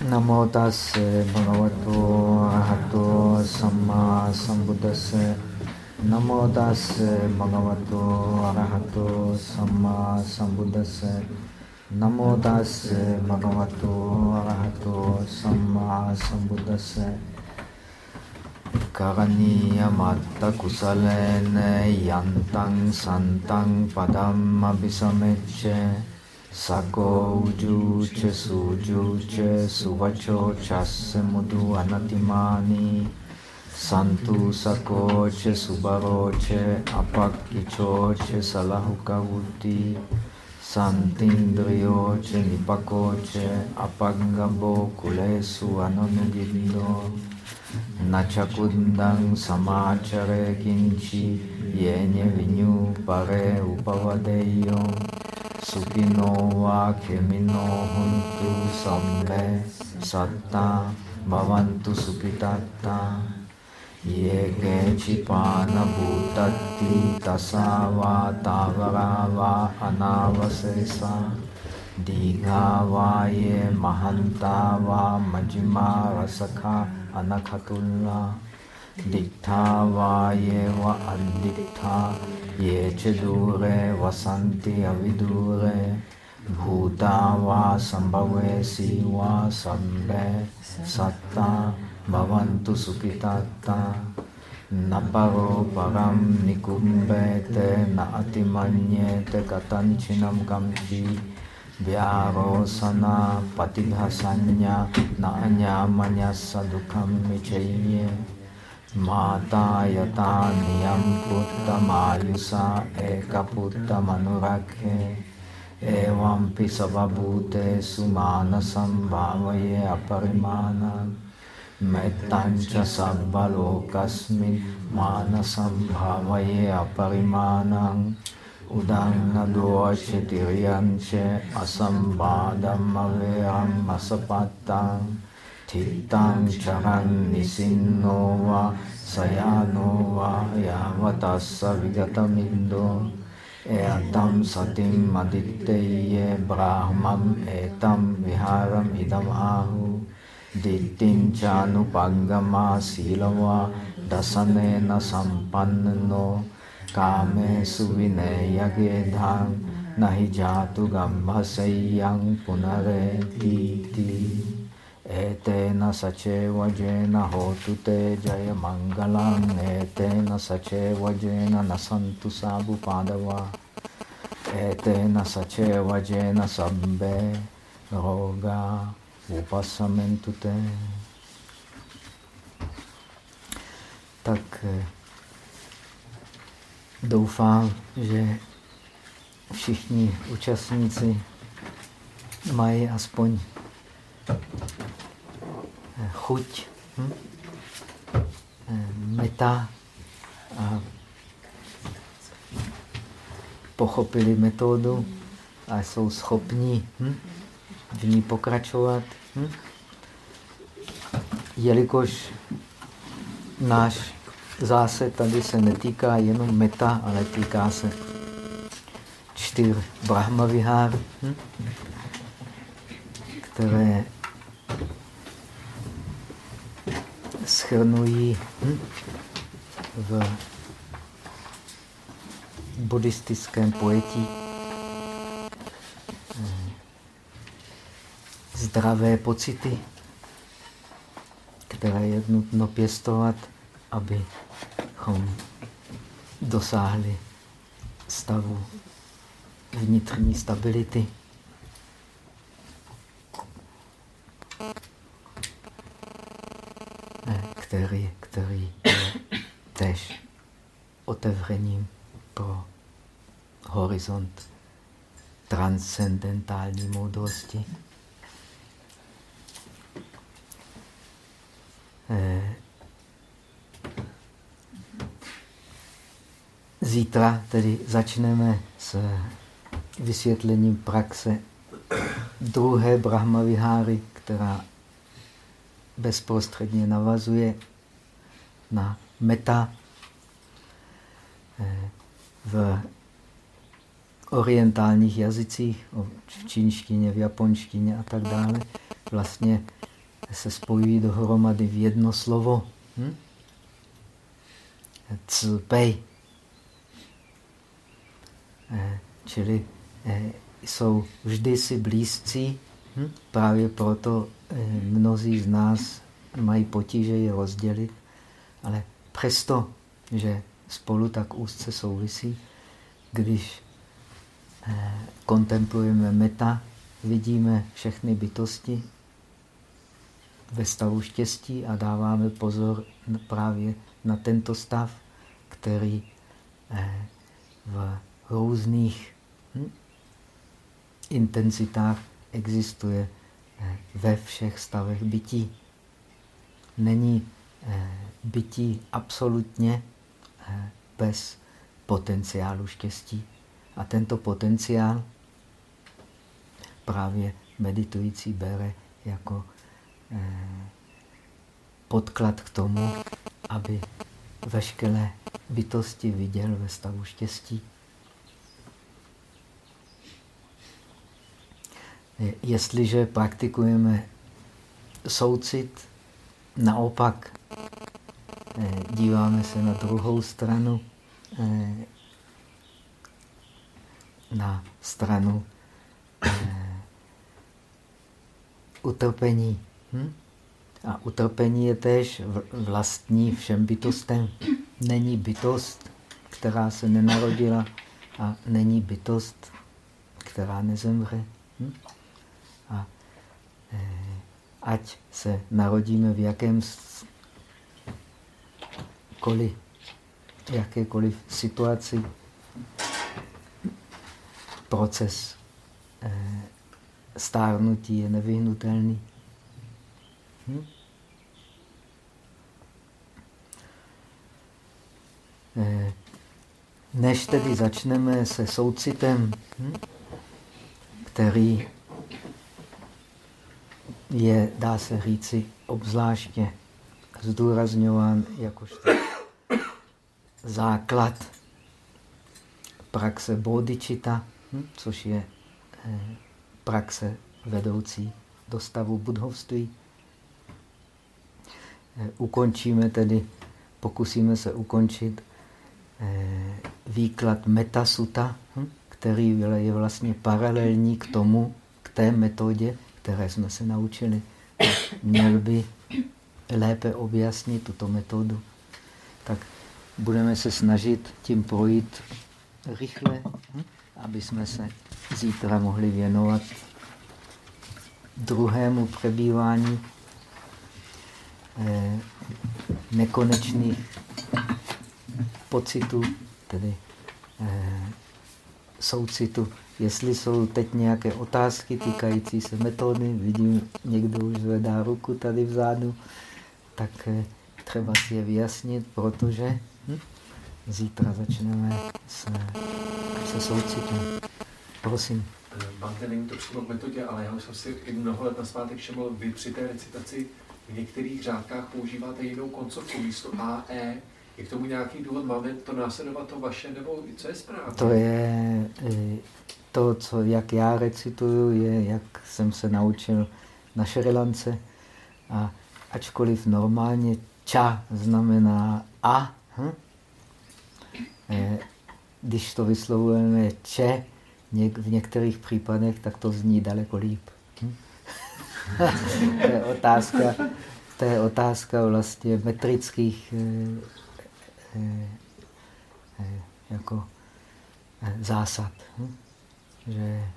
Namo tase bhagavato arahato samma sambuddhase. Namo tase bhagavato arahato samma sambuddhase. Namo tase bhagavato arahato samma sambuddhase. Karaniya matta kusalene yantang santang padam abhisamecce. Sako ujuče sujuče suvačo čase mudu anatimani. Santu sakoče subaroče apakičoče salahukavuti Santindriyoče nipakoče apagabo kulesu ananugindo Načakundang samachare Sukino va khemino huntu sambe satta bhavantu sukitatta ye kechipana bhutatti tasava tavarava anavasesa digha va ye mahanta va majima rasakha anakhatulla diktha va ye va andiktha ये च दूरे वसन्ति अविदूरे भूता वा सम्भवेसि वा सम्भे सत्ता भवन्तु सुखितात्ता न परो परं निकुम्भेते न अतिमन्येत कथञ्चिनं कम्पि व्यारोसना पतिभसंज्ञा न अन्यामन्यस्स दुःखं विचय्ये Mata yata niyam puttamayusa eka puttamanuraghe evam pisavabhute sumana sambhavaye aparimana mettancha sabbalokasmin mana sambhavaye aparimanam udannadochitiriyanche asambhadam averam Tittang charan nisinno va sayano va yavatassa vigatamindo eatam satim aditteye brahmam etam viharam idam ahu dittin chanupangama silava dasanena sampanno kame suvineyagedham nahi jatu gambhasayang te jaya mangalam Etena saceva jena nasantu sabu padava Etena saceva jena sabbe roga upasamentu te Tak doufám, že všichni účastníci mají aspoň chuť, hm? Eh, meta a pochopili metodu a jsou schopni hm? v ní pokračovat. Hm? Jelikož náš zásad tady se netýká jenom meta, ale týká se čtyř brahmavihár, hm? které schrnují hm, v buddhistickém pojetí hm, zdravé pocity, které je nutno pěstovat, abychom dosáhli stavu vnitřní stability. Který, který je tež otevřením pro horizont transcendentální moudrosti. Eh, zítra tedy začneme s vysvětlením praxe druhé Brahmaviháry, která bezprostředně navazuje na meta eh, v orientálních jazycích, v čínštině, v japonštině a tak dále. Vlastně se spojují dohromady v jedno slovo. Hm? Cpej. Eh, čili eh, jsou vždy si blízcí, hm? právě proto eh, mnozí z nás mají potíže je rozdělit, ale přesto, že spolu tak úzce souvisí, když kontemplujeme meta, vidíme všechny bytosti ve stavu štěstí a dáváme pozor právě na tento stav, který v různých hm, intenzitách existuje eh, ve všech stavech bytí. Není eh, bytí absolutně eh, bez potenciálu štěstí. A tento potenciál právě meditující bere jako podklad k tomu, aby veškeré bytosti viděl ve stavu štěstí. Jestliže praktikujeme soucit, naopak eh, díváme se na druhou stranu, eh, na stranu eh, utrpení. Hm? A utrpení je též vlastní všem bytostem. Není bytost, která se nenarodila a není bytost, která nezemře. Hm? Ať se narodíme v jakémkoliv, jakékoliv situaci, proces eh, stárnutí je nevyhnutelný. Hm? Eh, než tedy začneme se soucitem, hm? který je, dá se říci, obzvláště zdůrazňován jakožto základ praxe bodhicitta, hm, což je eh, praxe vedoucí do stavu budhovství. Eh, ukončíme tedy, pokusíme se ukončit eh, výklad metasuta, hm, který je vlastně paralelní k tomu, k té metodě, které jsme se naučili. Měl by lépe objasnit tuto metodu. Tak budeme se snažit tím projít rychle, aby jsme se zítra mohli věnovat druhému přebývání eh, nekonečných pocitů, tedy eh, soucitu Jestli jsou teď nějaké otázky týkající se metody, vidím, někdo už zvedá ruku tady vzadu, tak eh, třeba si je vyjasnit, protože hm, zítra začneme se, se soucitem. Prosím. Bante, není to přímo k metodě, ale já už jsem si i mnoho let na svátek všiml, vy při té recitaci v některých řádkách používáte jinou koncovku místo A, E. Je k tomu nějaký důvod? Máme to následovat to vaše, nebo co je správně? To je eh, to, co, jak já recituju, je, jak jsem se naučil na Šrilance. A ačkoliv normálně ča znamená a, hm? Eh, když to vyslovujeme če, v některých případech, tak to zní daleko líp. Hm? to, je otázka, to je otázka vlastně metrických eh, jako eh, zásad. Hm? že,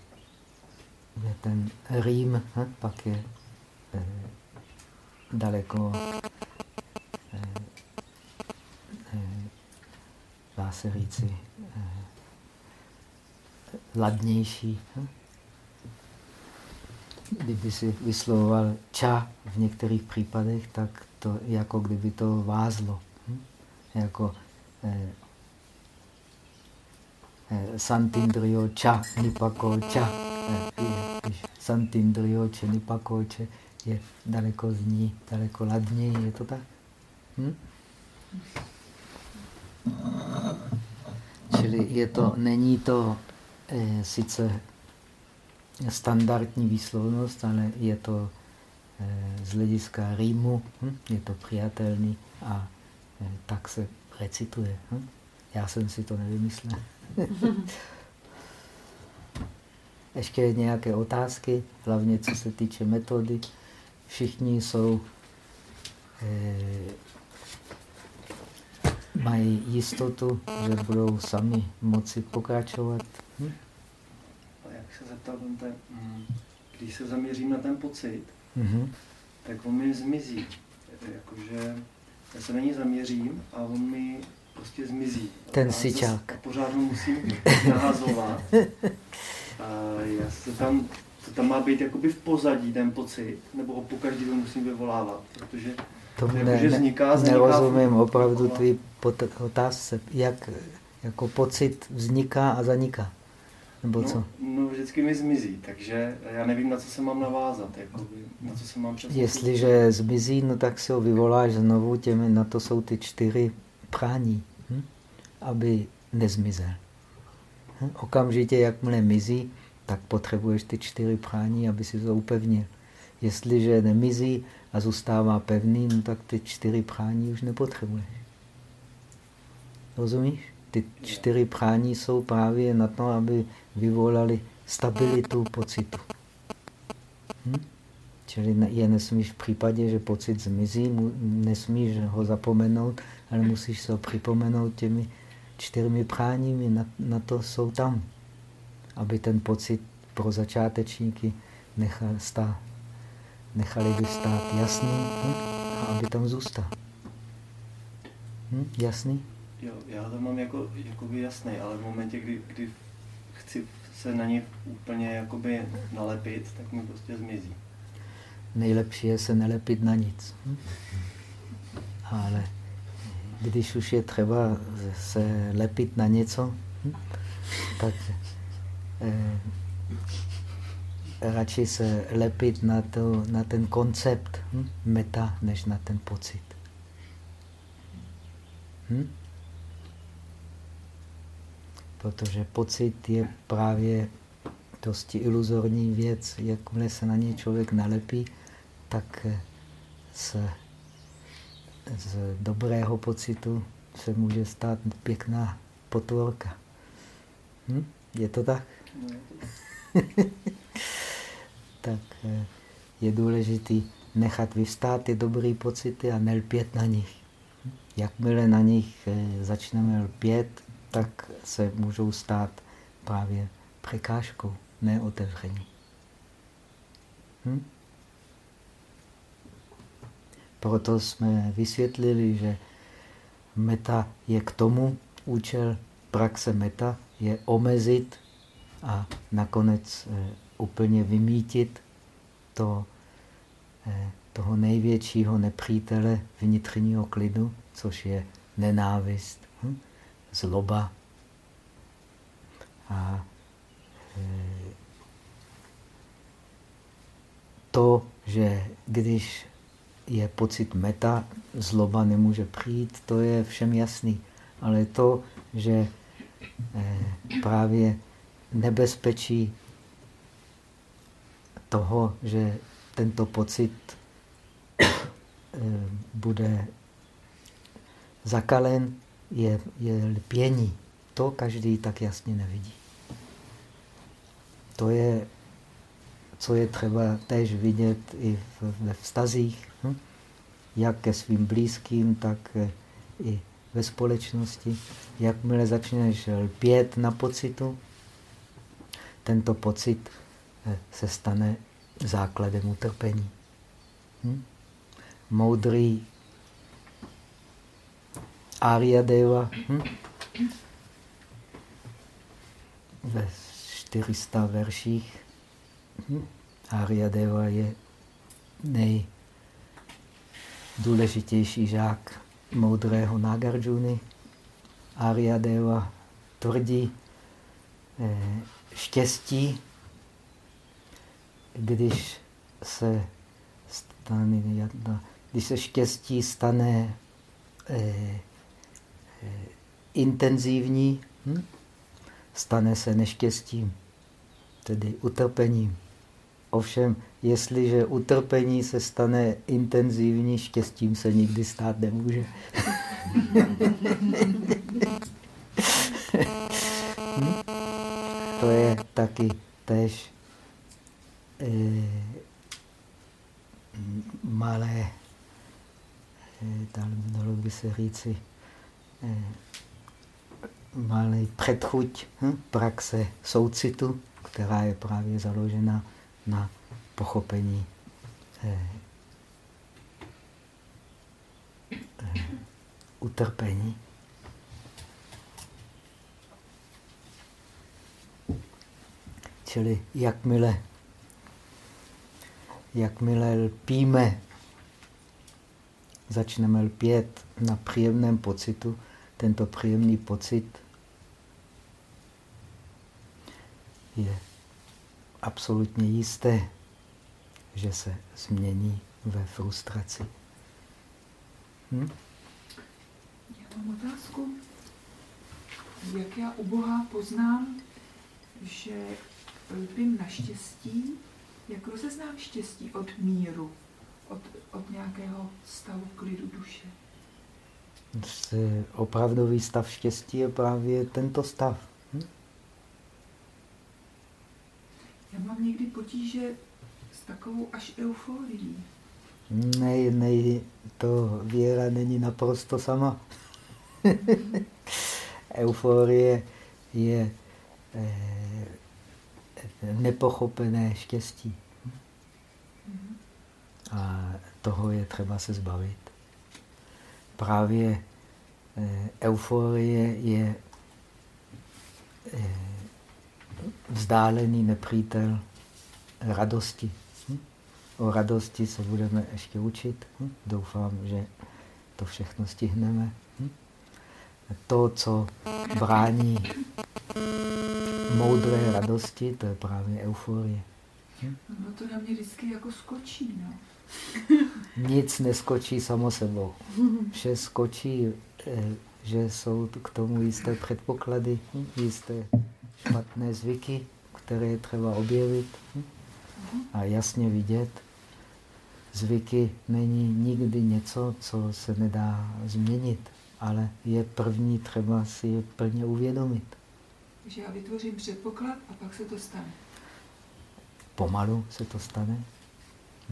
že ten rým hm, pak je eh, daleko eh, dá se říci ladnější. Hm? Kdyby si vyslovoval ča v některých případech, tak to jako kdyby to vázlo. Jako eh, Eh, Santindriyo cha nipako cha. Eh, nipako cha je daleko zní, daleko ladněji, je to tak? Hm? Čili je to, není to eh, sice standardní výslovnost, ale je to z hlediska rýmu hm, je to přijatelný a tak se recituje. Hm? Já jsem si to nevymyslel. Ještě nějaké otázky, hlavně co se týče metody. Všichni jsou, eh, mají jistotu, že budou sami moci pokračovat. Hm? A jak se ten, mm, když se zaměřím na ten pocit, mm-hmm. tak on mi zmizí. Jakože já se na ní zaměřím a on mi prostě zmizí. Ten sičák. A pořád ho musím nahazovat. A já se tam, to tam má být jakoby v pozadí ten pocit, nebo ho pokaždý ho musím vyvolávat, protože Tomu ne, ne, vzniká, vzniká nerozumím opravdu tvý otázce, jak jako pocit vzniká a zaniká. Nebo no, co? No vždycky mi zmizí, takže já nevím, na co se mám navázat, jakoby, na co se mám přesně. Jestliže zmizí, no tak si ho vyvoláš znovu, těmi, na to jsou ty čtyři prání, hm? aby nezmizel. Hm? Okamžitě, jakmile mizí, tak potřebuješ ty čtyři prání, aby si to upevnil. Jestliže nemizí a zůstává pevný, no tak ty čtyři prání už nepotřebuješ. Rozumíš? Ty čtyři prání jsou právě na to, aby vyvolali stabilitu pocitu. Hm? Čili je nesmíš v případě, že pocit zmizí, nesmíš ho zapomenout, ale musíš se ho připomenout těmi čtyřmi práními, na, na to jsou tam, aby ten pocit pro začátečníky nechal stát, nechali by stát jasný hm? a aby tam zůstal. Hm? Jasný? Jo, já to mám jako, jakoby jasný, ale v momentě, kdy, kdy chci se na ně úplně jakoby nalepit, tak mi prostě zmizí. Nejlepší je se nelepit na nic. Hm? Ale když už je třeba se lepit na něco, hm? tak eh, radši se lepit na, to, na ten koncept hm? meta, než na ten pocit. Hm? Protože pocit je právě dosti iluzorní věc. Jakmile se na něj člověk nalepí, tak se z dobrého pocitu se může stát pěkná potvorka. Hm? Je to tak? tak eh, je důležité nechat vyvstát ty dobré pocity a nelpět na nich. Jakmile na nich eh, začneme lpět, tak se můžou stát právě překážkou, ne otevření. Hm? Proto jsme vysvětlili, že meta je k tomu, účel praxe meta je omezit a nakonec eh, úplně vymítit to, eh, toho největšího nepřítele vnitřního klidu, což je nenávist? Zloba. A eh, to, že když je pocit meta, zloba nemůže přijít, to je všem jasný. Ale to, že eh, právě nebezpečí toho, že tento pocit eh, bude zakalen, je, je lpění. To každý tak jasně nevidí. To je, co je třeba též vidět i ve vztazích Hm? Jak ke svým blízkým, tak eh, i ve společnosti. Jakmile začneš lpět na pocitu, tento pocit eh, se stane základem utrpení. Hm? Moudrý Arya Deva hm? ve 400 verších. Hm? Arya Deva je nej důležitější žák moudrého Nagarjuna, Arya Deva, tvrdí eh, štěstí, když se stane, když se štěstí stane eh, intenzivní, hm? stane se neštěstím, tedy utrpením. Ovšem, jestliže utrpení se stane intenzivní, štěstím se nikdy stát nemůže. hm? To je taky tež eh, malé, eh, dalo by se říci, malý předchuť hm? praxe soucitu, která je právě založena na pochopení eh, eh, utrpení. Čili jakmile, jakmile lpíme, začneme lpět na příjemném pocitu, tento příjemný pocit je absolutně jisté, že se změní ve frustraci. Hm? Já mám otázku. Jak já u Boha poznám, že lpím na štěstí, jak rozeznám štěstí od míru, od, od nějakého stavu klidu duše? Opravdový stav štěstí je právě tento stav. Hm? Já mám někdy potíže s takovou až euforií. Ne, ne, to víra není naprosto sama. Euforie je eh, nepochopené štěstí. A toho je třeba se zbavit. Právě eh, euforie je eh, vzdálený nepřítel radosti. Hm? O radosti se budeme ještě učit. Hm? Doufám, že to všechno stihneme. Hm? To, co brání moudré radosti, to je právě euforie. No to na mě vždycky jako skočí, no. Nic neskočí samo sebou. Vše skočí, eh, že jsou k tomu jisté předpoklady, jisté špatné zvyky, které je třeba objevit a jasně vidět. Zvyky není nikdy něco, co se nedá změnit, ale je první třeba si je plně uvědomit. Že já vytvořím předpoklad a pak se to stane. Pomalu se to stane.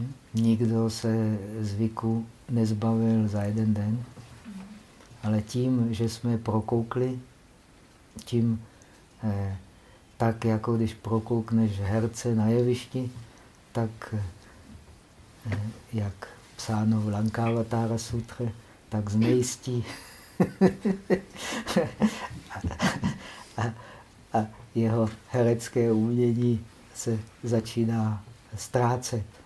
Hm? Nikdo se zvyku nezbavil za jeden den, ale tím, že jsme prokoukli, tím eh, tak, jako když prokoukneš herce na jevišti, tak eh, jak psáno v Lankavatara sutře, tak znejistí. a, a jeho herecké umění se začíná ztrácet.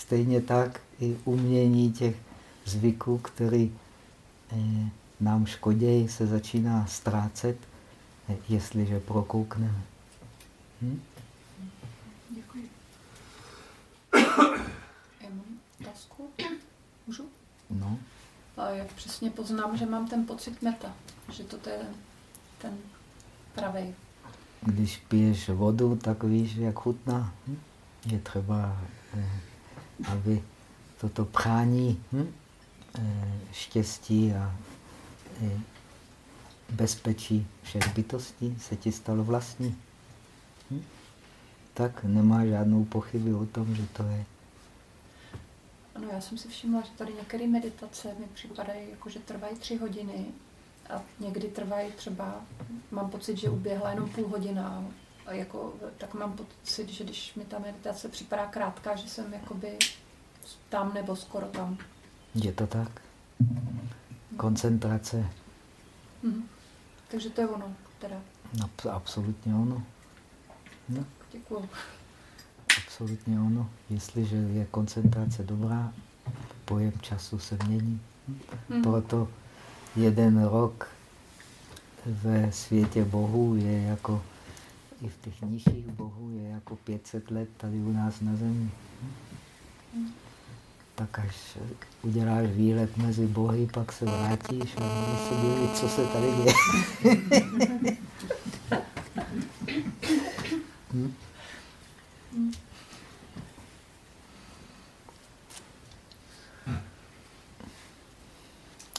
Stejně tak i umění těch zvyků, který eh, nám škodějí, se začíná ztrácet, eh, jestliže prokoukneme. Hm? Děkuji. Já mám otázku. Můžu? No. A jak přesně poznám, že mám ten pocit meta, že to je ten pravej. Když piješ vodu, tak víš, jak chutná. Hm? Je třeba, eh, aby toto prání hm? eh, štěstí a eh, bezpečí všech bytostí se ti stalo vlastní. Hm? Tak nemá žádnou pochyby o tom, že to je. Ano, já jsem si všimla, že tady některé meditace mi připadají, jako že trvají tři hodiny a někdy trvají třeba, mám pocit, že uběhla jenom půl hodina. Jako, tak mám pocit, že když mi ta meditace připadá krátká, že jsem jakoby tam nebo skoro tam. Je to tak? Koncentrace. Mhm. Takže to je ono, teda. No, absolutně ono. No. Děkuju. Absolutně ono. Jestliže je koncentrace dobrá, pojem času se mění. Hmm. Proto jeden rok ve světě bohů je jako, i v těch nižších bohů je jako 500 let tady u nás na zemi. Tak až uděláš výlet mezi bohy, pak se vrátíš a se divit, co se tady děje.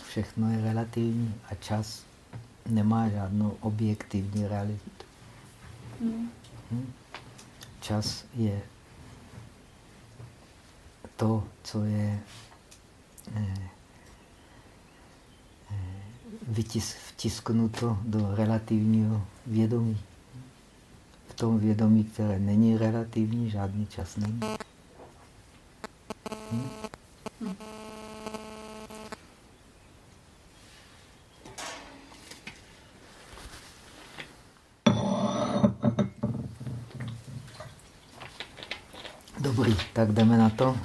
Všechno je relativní a čas nemá žádnou objektivní realitu. Hmm. Hm? Čas je to, co je eh, eh, vtisknuto do relativního vědomí. V tom vědomí, které není relativní, žádný čas není. Hm? Hmm. Dobrý, tak jdeme na to.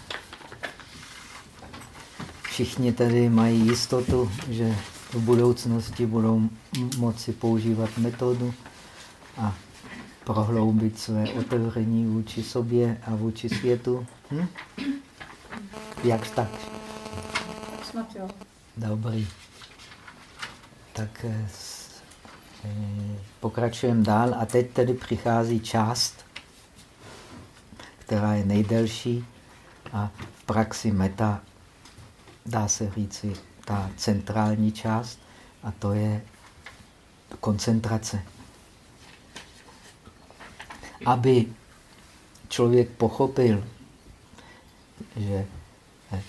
Všichni tedy mají jistotu, že v budoucnosti budou moci používat metodu a prohloubit své otevření vůči sobě a vůči světu. Hm? Jak tak? Snad jo. Dobrý. Tak eh, eh, pokračujeme dál a teď tedy přichází část, která je nejdelší a v praxi meta dá se říci ta centrální část a to je koncentrace. Aby člověk pochopil, že eh,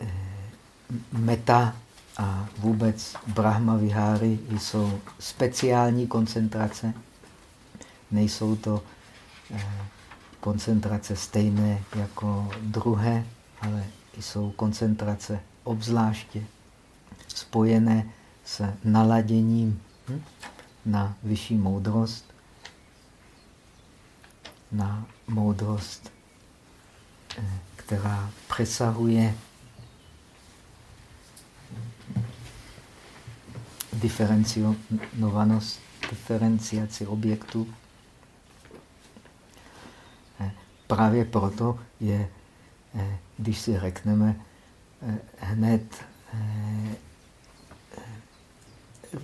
eh, meta a vůbec Brahma Viháry jsou speciální koncentrace. Nejsou to koncentrace stejné jako druhé ale jsou koncentrace obzvláště spojené s naladěním hm, na vyšší moudrost, na moudrost, eh, která přesahuje diferenciovanost, diferenciaci objektů. Eh, právě proto je Eh, když si řekneme eh, hned, eh,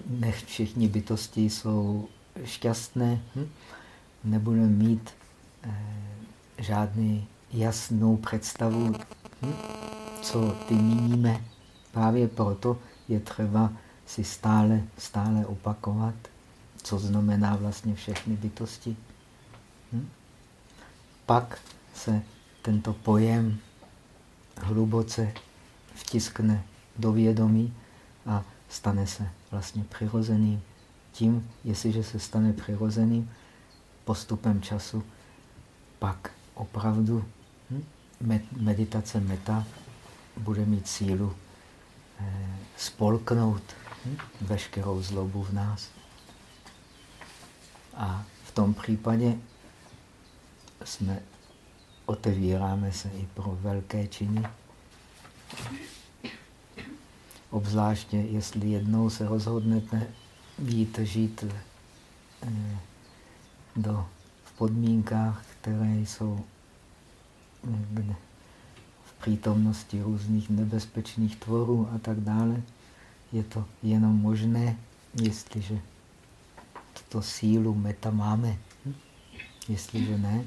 nech všichni bytosti jsou šťastné, hm? nebudeme mít žádný jasnou představu, hm? co ty míníme. Právě proto je třeba si stále, stále opakovat, co znamená vlastně všechny bytosti. Hm? Pak se tento pojem hluboce vtiskne do vědomí a stane se vlastně přirozeným. Tím, jestliže se stane přirozeným, postupem času, pak opravdu hm, meditace meta bude mít sílu eh, spolknout hm, veškerou zlobu v nás. A v tom případě jsme otevíráme se i pro velké činy. Obzvláště, jestli jednou se rozhodnete jít žít eh, do, v podmínkách, které jsou kde, v přítomnosti různých nebezpečných tvorů a tak dále, je to jenom možné, jestliže tuto sílu meta máme. Hm? Jestliže ne,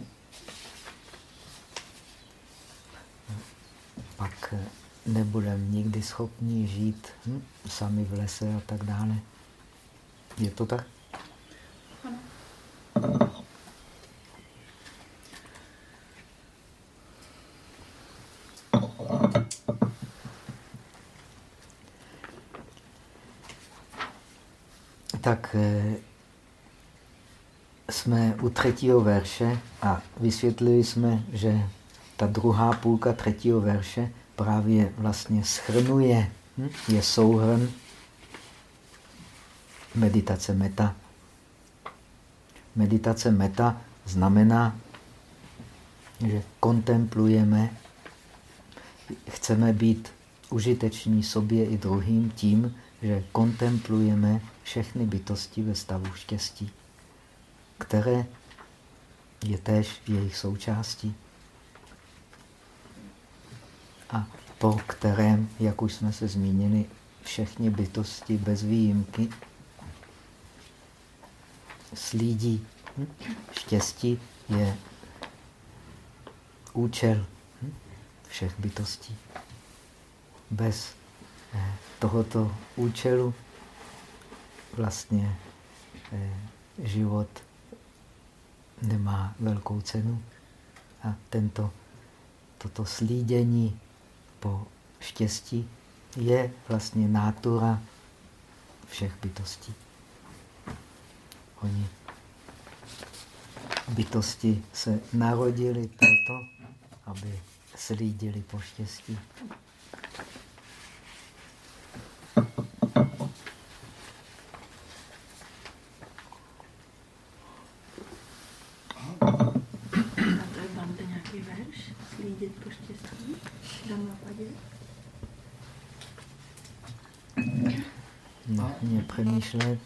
pak eh, nebudeme nikdy schopni žít hm, sami v lese a tak dále. Je to tak? Tak eh, jsme u třetího verše a vysvětlili jsme, že ta druhá půlka třetího verše právě vlastně schrnuje, hm? je souhrn meditace meta. Meditace meta znamená, že kontemplujeme, chceme být užiteční sobě i druhým tím, že kontemplujeme všechny bytosti ve stavu štěstí, které je též jejich součástí a po kterém, jak už jsme se zmínili, všechny bytosti bez výjimky slídí. Hm? Štěstí je účel hm? všech bytostí. bez eh, tohoto účelu vlastně eh, život nemá velkou cenu. A tento, toto slídění po štěstí je vlastně nátura všech bytostí. Oni bytosti se narodili proto, aby slídili po štěstí. Přemýšlet.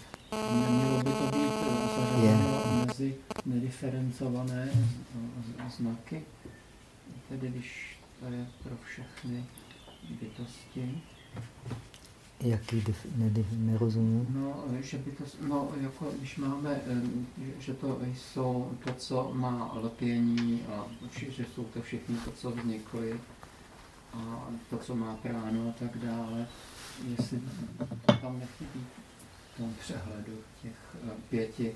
Nemělo by to být eh, je. mezi nediferencované znaky, tedy když to je pro všechny bytosti. Jaký ne, nerozumím? No, že by to, no, jako když máme, eh, že to jsou to, co má lepění a že jsou to všechny to, co vznikly a to, co má práno a tak dále, jestli tam nechybí tom přehledu těch eh, pěti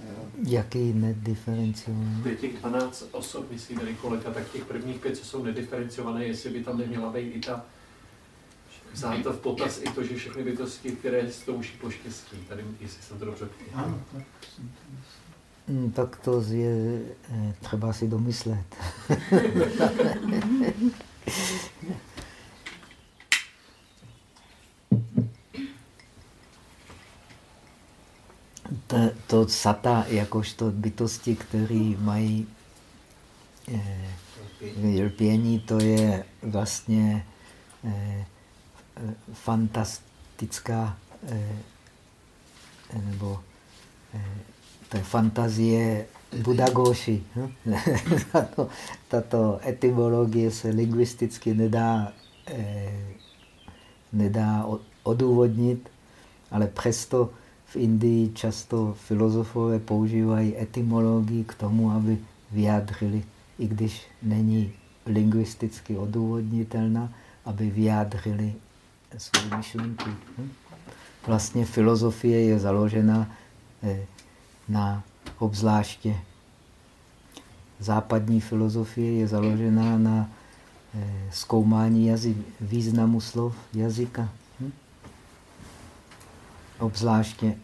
eh, Jaký nediferenciovaný? Je těch 12 osob, myslí tady kolega, tak těch prvních pět, co jsou nediferenciované, jestli by tam neměla být i ta vzát to v potaz i to, že všechny bytosti, které stouší po štěstí. Tady, jestli jsem to dobře Ano, tak Hmm, tak to je eh, třeba si domyslet. to, sata, jakožto bytosti, které mají eh, lpění, to je vlastně eh, fantastická eh, nebo to je fantazie Budagoši. Tato, tato etymologie se lingvisticky nedá, nedá odůvodnit, ale přesto Indii často filozofové používají etymologii k tomu, aby vyjádřili, i když není lingvisticky odůvodnitelná, aby vyjádřili svou myšlenku. Hm? Vlastně filozofie je založena eh, na obzvláště západní filozofie je založena na eh, zkoumání jazyk, významu slov jazyka. Hm? Obzvláště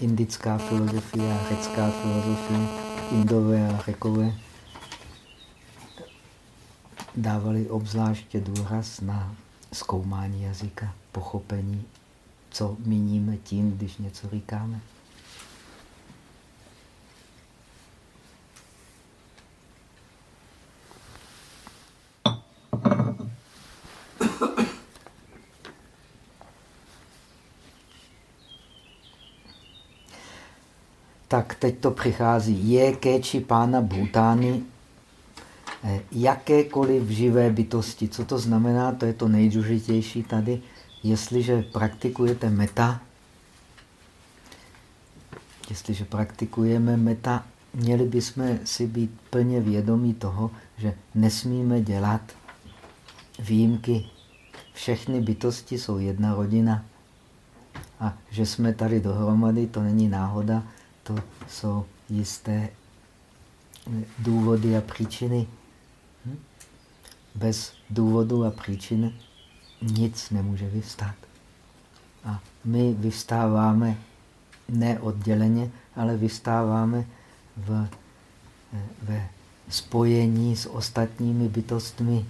indická filozofie a řecká filozofie, indové a řekové dávali obzvláště důraz na zkoumání jazyka, pochopení, co míníme tím, když něco říkáme. Tak teď to přichází. Je kéči pána Bhutány eh, jakékoliv živé bytosti. Co to znamená? To je to nejdůležitější tady. Jestliže praktikujete meta, jestliže praktikujeme meta, měli bychom si být plně vědomí toho, že nesmíme dělat výjimky. Všechny bytosti jsou jedna rodina. A že jsme tady dohromady, to není náhoda, to jsou jisté důvody a příčiny. Hm? Bez důvodu a příčin nic nemůže vyvstat. A my vyvstáváme neodděleně, ale vyvstáváme v, ve spojení s ostatními bytostmi.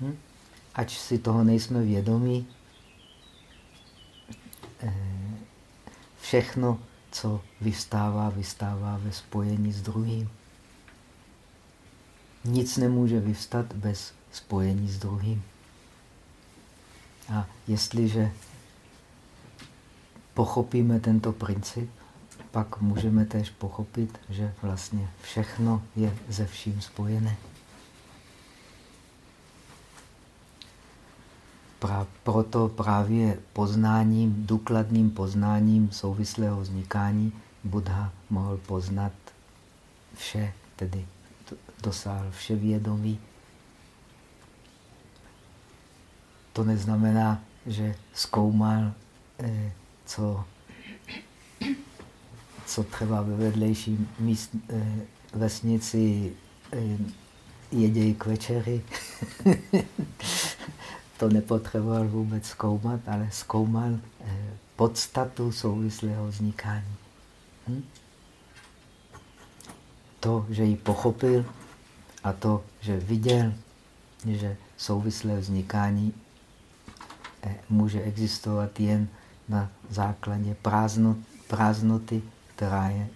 Hm? Ač si toho nejsme vědomí, eh, všechno co vystává, vystává ve spojení s druhým. Nic nemůže vyvstat bez spojení s druhým. A jestliže pochopíme tento princip, pak můžeme též pochopit, že vlastně všechno je ze vším spojené. Pra, proto právě poznáním, důkladným poznáním souvislého vznikání Buddha mohl poznat vše, tedy dosáhl vše vědomí. to neznamená, že zkoumal, eh, co, co třeba ve vedlejší míst, eh, vesnici eh, jedějí k večeri. to nepotřeboval vůbec zkoumat, ale zkoumal podstatu souvislého vznikání. Hm? To, že ji pochopil a to, že viděl, že souvislé vznikání eh, může existovat jen na základě prázdnot, prázdnoty, která je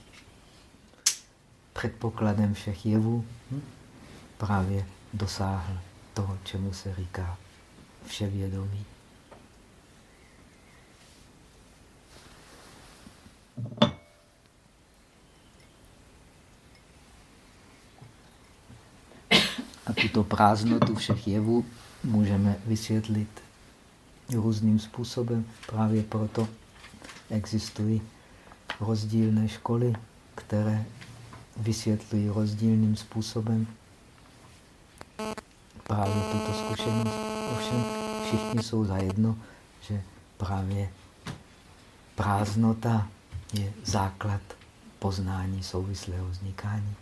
předpokladem všech jevů, hm? právě dosáhl toho, čemu se říká vševědomí. A tuto prázdnotu všech jevů můžeme vysvětlit různým způsobem. Právě proto existují rozdílné školy, které vysvětlují rozdílným způsobem právě tuto zkušenost. Ovšem všichni jsou zajedno, že právě prázdnota je základ poznání souvislého vznikání.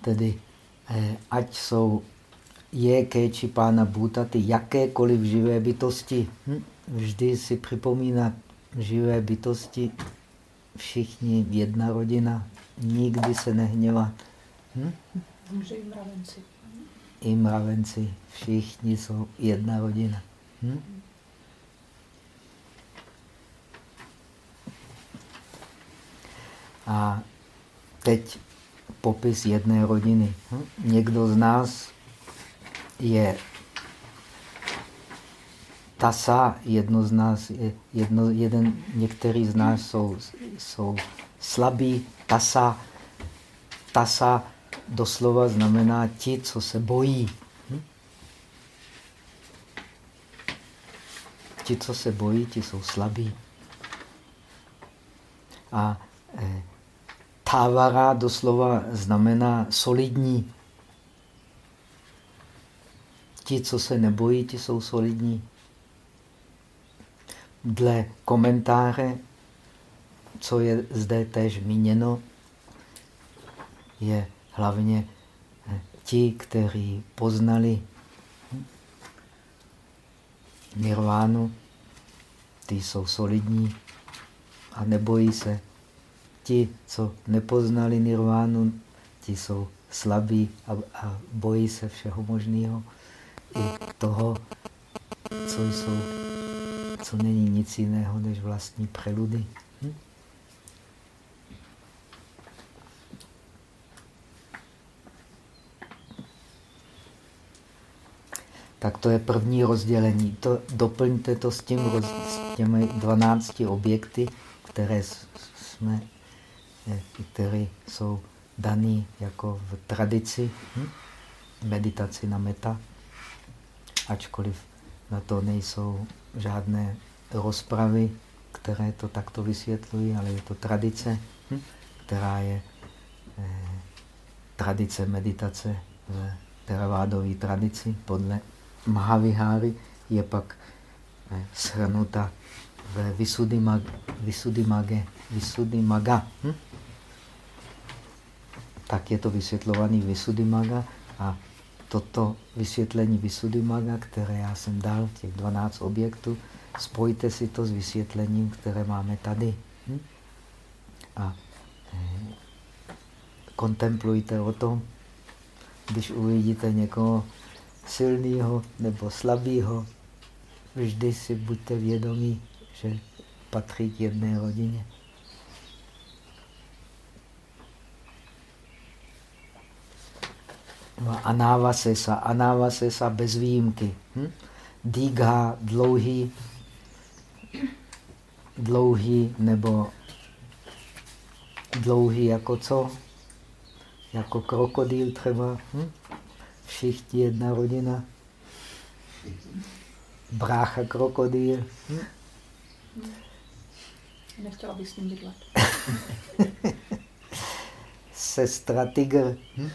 Tedy eh, ať jsou je, či pána Bhuta, ty jakékoliv živé bytosti, hm? vždy si připomínat živé bytosti, všichni jedna rodina, nikdy se nehněvat. Hm? Může i mravenci. I mravenci, všichni jsou jedna rodina. Hm? A teď popis jedné rodiny. Hm? Někdo z nás je tasa, jedno z nás, jedno, jeden, některý z nás jsou, jsou slabí, tasa, tasa doslova znamená ti, co se bojí. Hm? Ti, co se bojí, ti jsou slabí. A eh, távara doslova znamená solidní. Ti, co se nebojí, ti jsou solidní. Dle komentáře, co je zde též míněno, je hlavně eh, ti, kteří poznali nirvánu, ty jsou solidní a nebojí se ti, co nepoznali nirvánu, ti jsou slabí a, a bojí se všeho možného. I toho, co jsou, co není nic jiného než vlastní preludy. Hm? Tak to je první rozdělení. To, doplňte to s, tím, s těmi 12 objekty, které jsme které jsou dané jako v tradici hm? meditaci na meta, ačkoliv na to nejsou žádné rozpravy, které to takto vysvětlují, ale je to tradice, hm? která je eh, tradice meditace v teravádové tradici podle Mahaviháry, je pak eh, shrnuta v Visuddhimagge, Visuddhimaga. Hm? tak je to vysvětlovaný Visuddhimaga a toto vysvětlení Visuddhimaga, které já jsem dal, těch 12 objektů, spojte si to s vysvětlením, které máme tady. Hm? A eh, kontemplujte o tom, když uvidíte někoho silného nebo slabého, vždy si buďte vědomí, že patří k jedné rodině. Anávasesa, anávasesa bez výjimky. Hm? Dígha, dlouhý, dlouhý nebo dlouhý jako co? Jako krokodýl třeba. Hm? Všichni jedna rodina. Brácha krokodýl. Hm? Nechtěla bych s ním bydlet. Sestra tygr. Hm?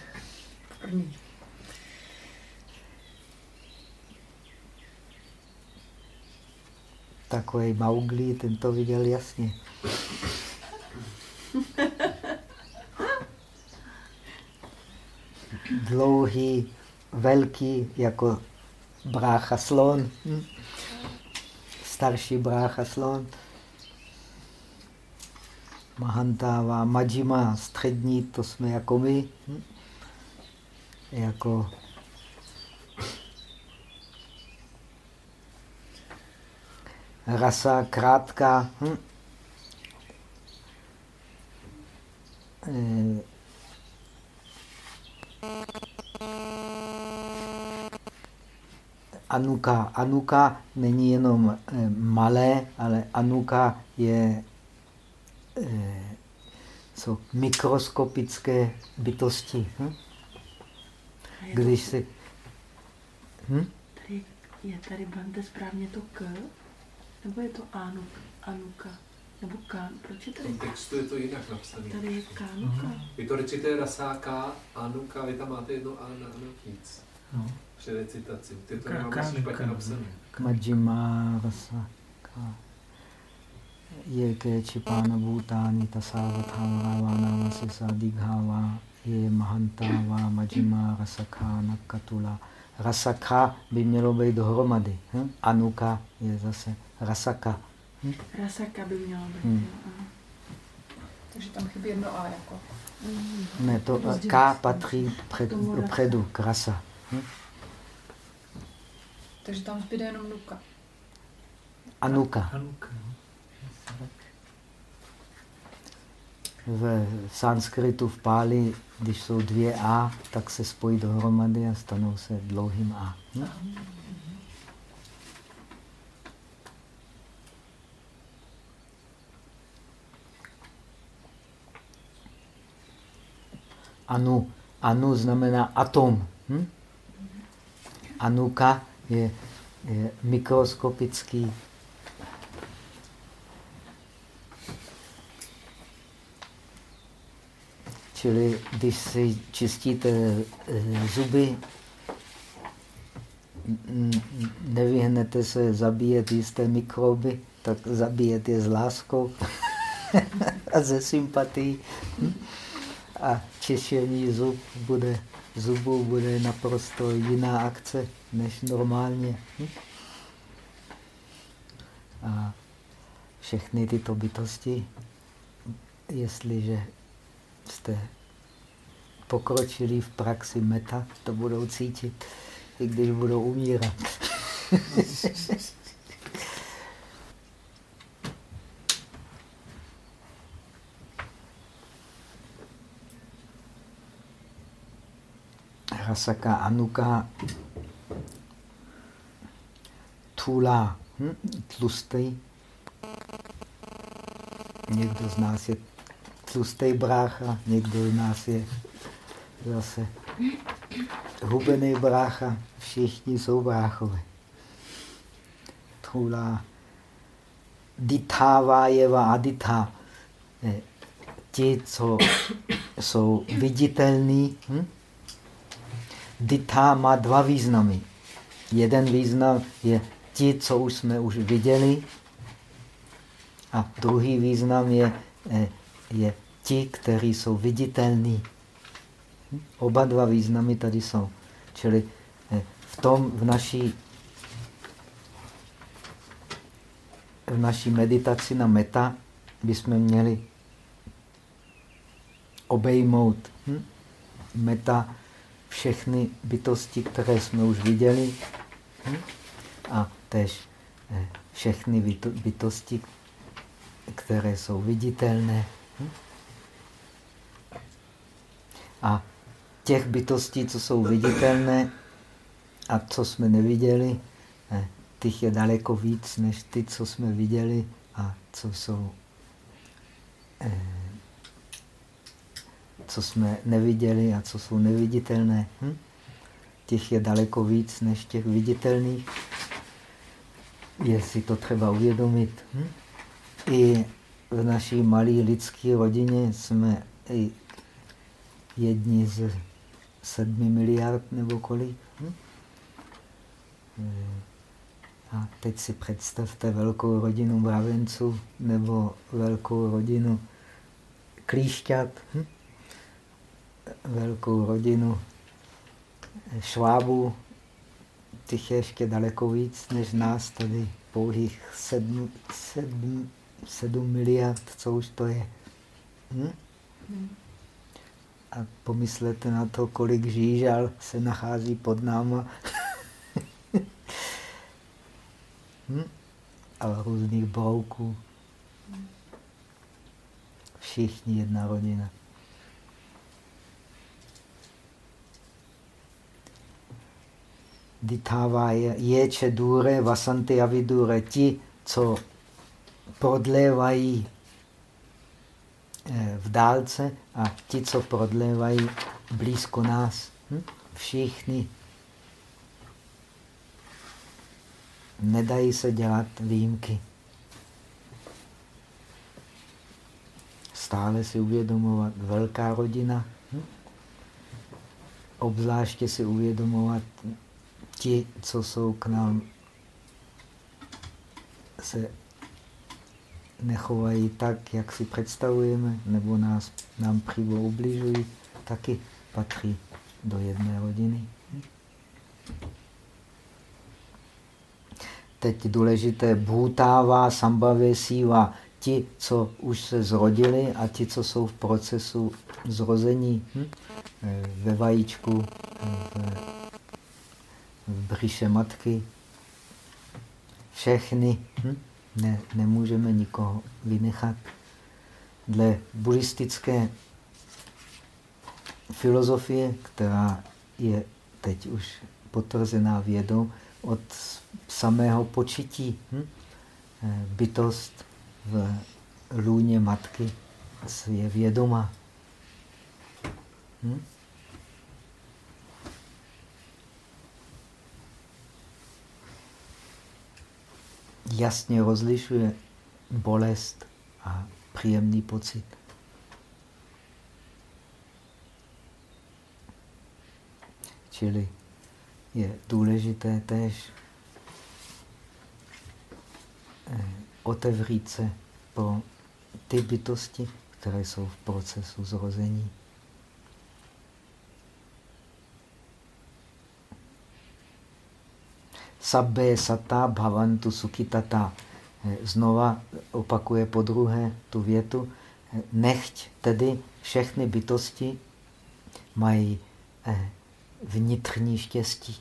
Takový Mauglí, ten to viděl jasně. Dlouhý, velký, jako brácha slon. Hm? Starší brácha slon. Mahantava, Majima, střední, to jsme jako my. Hm? Jako rasa krátká. Hm? Eh, Anuka. Anuka není jenom eh, malé, ale Anuka je, eh, jsou mikroskopické bytosti. Hm? Když si... Hm? Tady je tady Bante správně to K? Nebo je to Anuk, Anuka? Nebo Kán? Proč je tady? V textu je to jinak napsané. Tady je Kánuka. Uh-huh. Vy to recituje Rasáka, Anuka, vy tam máte jedno A na Anukíc. No. Při recitaci. Ty to vlastně špatně napsané. Majima Rasaka. Je keči pána bhutáni tasávatháva navasi sadigháva je mahantava majima rasakha nakatula. Rasakha by mělo být dohromady. Hm? Anuka je zase rasaka. Hm? Rasaka by mělo být. Hm. Takže tam chybí jedno A jako. Ne, to K patří před, dopředu k rasa. Hm? Takže tam zbyde jenom nuka. Anuka. Anuka. V sanskritu, v páli, když jsou dvě A, tak se spojí dohromady a stanou se dlouhým A. Hm? Anu. Anu znamená atom. Hm? Anuka je, je mikroskopický Čili když si čistíte eh, zuby, nevyhnete se zabíjet jisté mikroby, tak zabíjet je s láskou a ze sympatií. A čištění zub bude, zubů bude naprosto jiná akce než normálně. A všechny tyto bytosti, jestliže jste pokročili v praxi meta, to budou cítit, i když budou umírat. Rasaka Anuka Tula, hm? tlustý. Někdo z nás je tlustý brácha, někdo z nás je zase hubený brácha. Všichni jsou bráchové. Tula Dithávájeva aditha. Ti, co jsou viditelní. Hm? Ditha má dva významy. Jeden význam je ti, co už jsme už viděli. A druhý význam je, eh, je ti, kteří jsou viditelní. Oba dva významy tady jsou. Čili eh, v tom, v naší, v naší meditaci na meta bychom měli obejmout hm? meta všechny bytosti, které jsme už viděli hm? a tež eh, všechny bytosti, které jsou viditelné. Hm? A těch bytostí, co jsou viditelné a co jsme neviděli, eh, těch je daleko víc než ty, co jsme viděli a co jsou eh, co jsme neviděli a co jsou neviditelné. Hm? Těch je daleko víc než těch viditelných. je si to třeba uvědomit. Hm? I v naší malé lidské rodině jsme i jedni z sedmi miliard nebo kolik. Hm? A teď si představte velkou rodinu mravenců nebo velkou rodinu klíšťat, hm? velkou rodinu švábů, těch je ještě daleko víc než nás, tady pouhých sedm, sedm, sedm miliard, co už to je. Hm? Hmm. A pomyslete na to, kolik žížal se nachází pod náma. hm? A různých brouků. Všichni jedna rodina. Ditává je, ječe dure, vasanty avidure. Ti, co prodlévají v dálce a ti, co prodlévají blízko nás. Hm? Všichni. Nedají se dělat výjimky. Stále si uvědomovat velká rodina. Hm? Obzvláště si uvědomovat ti, co jsou k nám, se nechovají tak, jak si představujeme, nebo nás, nám přímo ubližují, taky patří do jedné rodiny. Teď důležité bhutává, sambavě, síva. Ti, co už se zrodili a ti, co jsou v procesu zrození hm? ve vajíčku, v v břiše matky. Všechny. Hm? Ne, nemůžeme nikoho vynechat. Dle buddhistické filozofie, která je teď už potvrzená vědou od samého počití. Hm? Eh, bytost v lůně matky je vědomá. Hm? Jasně rozlišuje bolest a příjemný pocit. Čili je důležité též eh, otevřít se pro ty bytosti, které jsou v procesu zrození. Sabbe sata bhavantu sukitata. Eh, znova opakuje po druhé tu větu. Eh, nechť tedy všechny bytosti mají eh, vnitřní štěstí.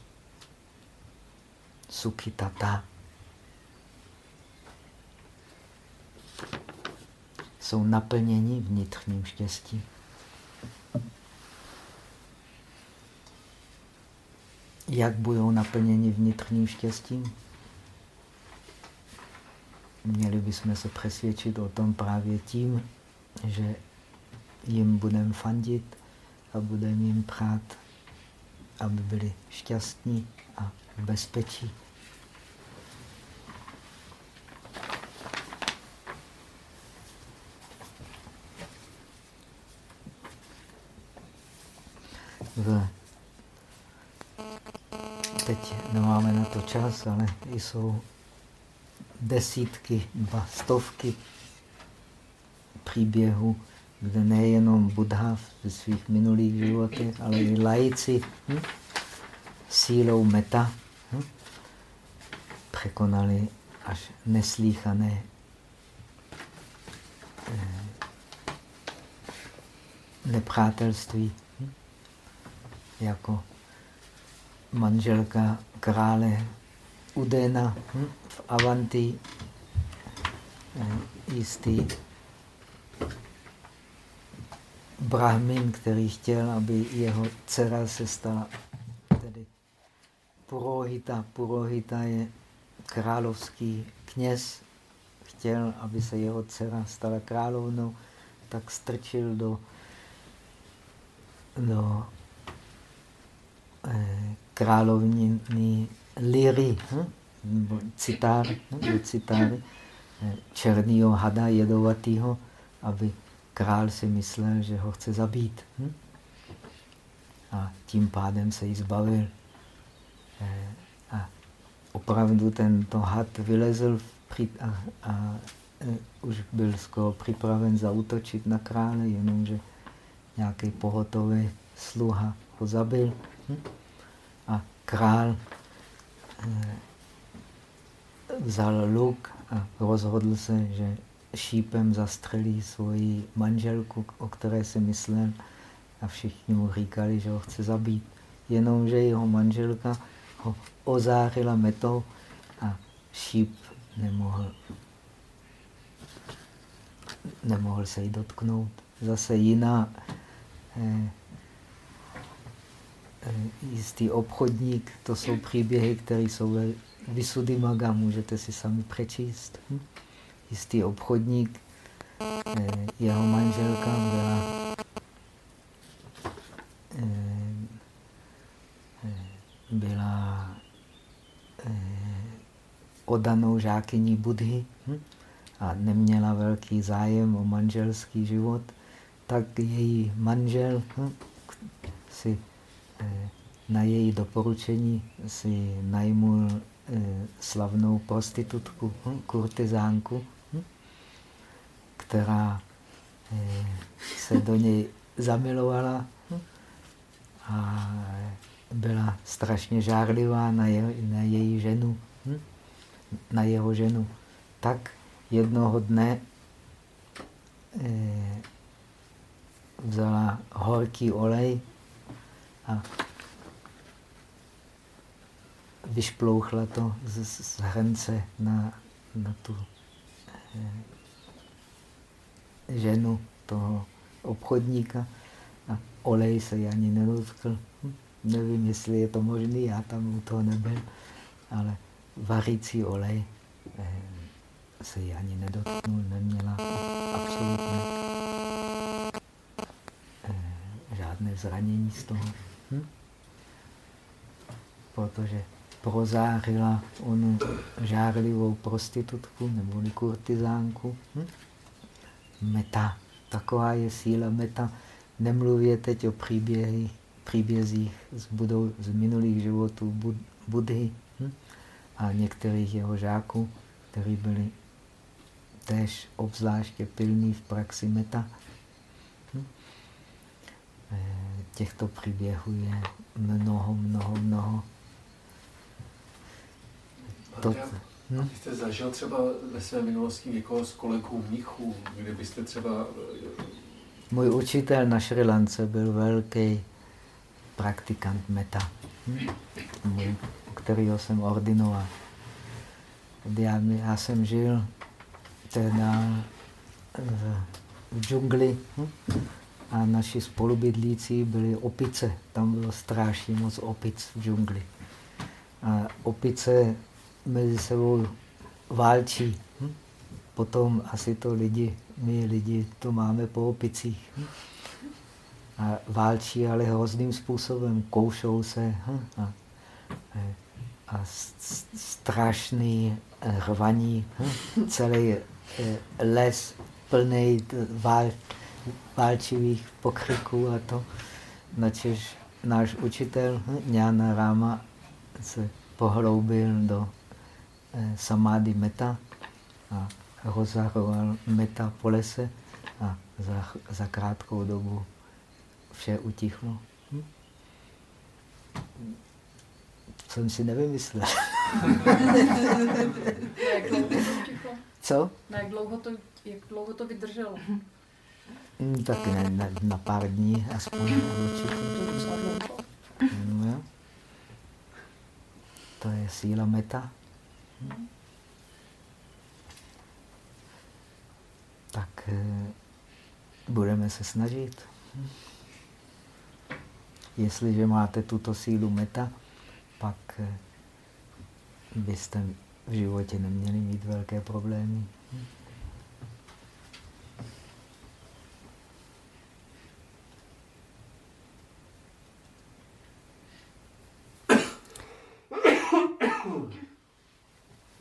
Sukitata. Jsou naplněni vnitřním štěstím. Jak budou naplněni vnitřním štěstím? Měli bychom se přesvědčit o tom právě tím, že jim budeme fandit a budeme jim prát, aby byli šťastní a v bezpečí. V teď nemáme čas, ale jsou desítky, dva stovky příběhů, kde nejenom Buddha v svých minulých životech, ale i lajci hm, sílou meta hm, překonali až neslíchané eh, nepřátelství, hm, jako manželka krále Udena hm, v Avanti, eh, jistý brahmin, který chtěl, aby jeho dcera se stala tedy Purohita. Purohita je královský kněz. Chtěl, aby se jeho dcera stala královnou, tak strčil do, do eh, královní liry, hm? citár, do citáry eh, černýho hada jedovatýho, aby král si myslel, že ho chce zabít. Hm? A tím pádem se jí zbavil. Eh, a opravdu tento had vylezl a, a, a eh, už byl skoro připraven zautočit na krále, jenomže nějaký pohotový sluha ho zabil. Hm? A král vzal luk a rozhodl se, že šípem zastřelí svoji manželku, o které si myslel, a všichni mu říkali, že ho chce zabít. Jenomže jeho manželka ho ozářila metou a šíp nemohl, nemohl se jí dotknout. Zase jiná eh, eh, jistý obchodník, to jsou příběhy, které jsou ve Visuddhimaga, můžete si sami přečíst. Hm? Jistý obchodník, eh, jeho manželka byla byla odanou žákyní Budhy hm? a neměla velký zájem o manželský život, tak její manžel hm, si na její doporučení si najmul slavnou prostitutku, hm, kurtizánku, která se do něj zamilovala a byla strašně žárlivá na, je, na její ženu, hm? na jeho ženu. Tak jednoho dne eh, vzala horký olej a vyšplouchla to z, z hrnce na, na tu eh, ženu toho obchodníka a olej se ani nedotkl. Hm? Nevím, jestli je to možné, já tam u toho nebyl, ale varící olej eh, se ji ani nedotknul, neměla absolutně eh, žádné zranění z toho. Hm? Protože prozářila onu žárlivou prostitutku nebo kurtizánku. Hm? Meta. Taková je síla meta. Nemluvě teď o příběhy, příbězích z, budou, z minulých životů Bud, Budhy hm? a některých jeho žáků, kteří byli též obzvláště pilní v praxi meta. Hm? Eh, těchto příběhů je mnoho, mnoho, mnoho. To, hm? Jste zažil třeba ve své minulosti někoho z kolegů mnichů, kde byste třeba... Eh, Můj učitel na Šri Lance byl velký praktikant meta, hm? Můj, kterého jsem ordinoval. Já, já jsem žil teda v, v džungli hm? A naši spolubydlící byli opice. Tam bylo strašně moc opic v džungli. A opice mezi sebou válčí. Potom asi to lidi, my lidi to máme po opicích. A válčí ale hrozným způsobem, koušou se hm? a, a strašný rvaní, hm? celý eh, les plný vál, válčivých pokřiků a to. Načež náš učitel Jnana Rama se pohloubil do Eh, samády meta a rozharoval meta po lese a za, za krátkou dobu vše utichlo. Hm? Jsem si nevymyslel. jak dlouho to utichlo? Co? Na jak dlouho to, jak dlouho to vydrželo? Hm, tak ne, na, na pár dní aspoň určitě. No, to je síla meta. Tak eh, budeme se snažit. Jestliže máte tuto sílu meta, pak eh, byste v životě neměli mít velké problémy.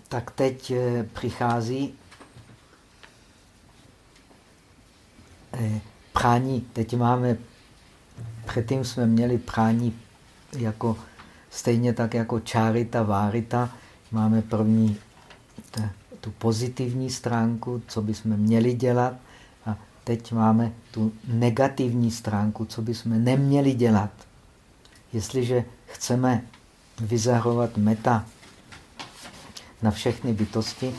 Tak teď eh, přichází eh, prání. Teď máme, předtím jsme měli prání jako, stejně tak jako čárita, várita. Máme první tu pozitivní stránku, co bychom měli dělat. A teď máme tu negativní stránku, co bychom neměli dělat. Jestliže chceme vyzahovat meta na všechny bytosti,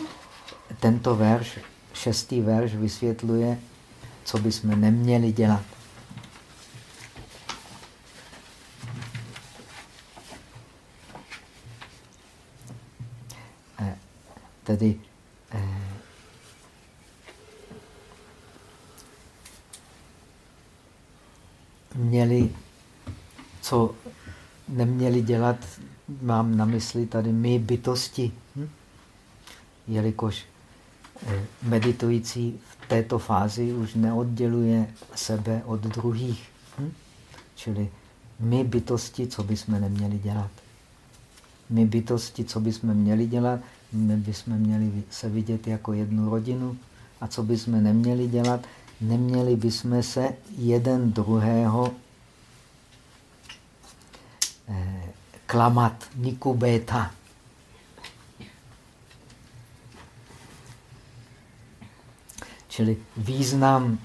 tento verš, šestý verš vysvětluje, co bychom neměli dělat. Eh, tedy eh, měli, co neměli dělat, mám na mysli tady my bytosti. Hm? Jelikož eh, meditující v této fázi už neodděluje sebe od druhých. Hm? Čili my bytosti, co bychom neměli dělat. My bytosti, co bychom měli dělat, my bychom měli se vidět jako jednu rodinu. A co bychom neměli dělat, neměli bychom se jeden druhého eh, klamat, nikubeta. Čili význam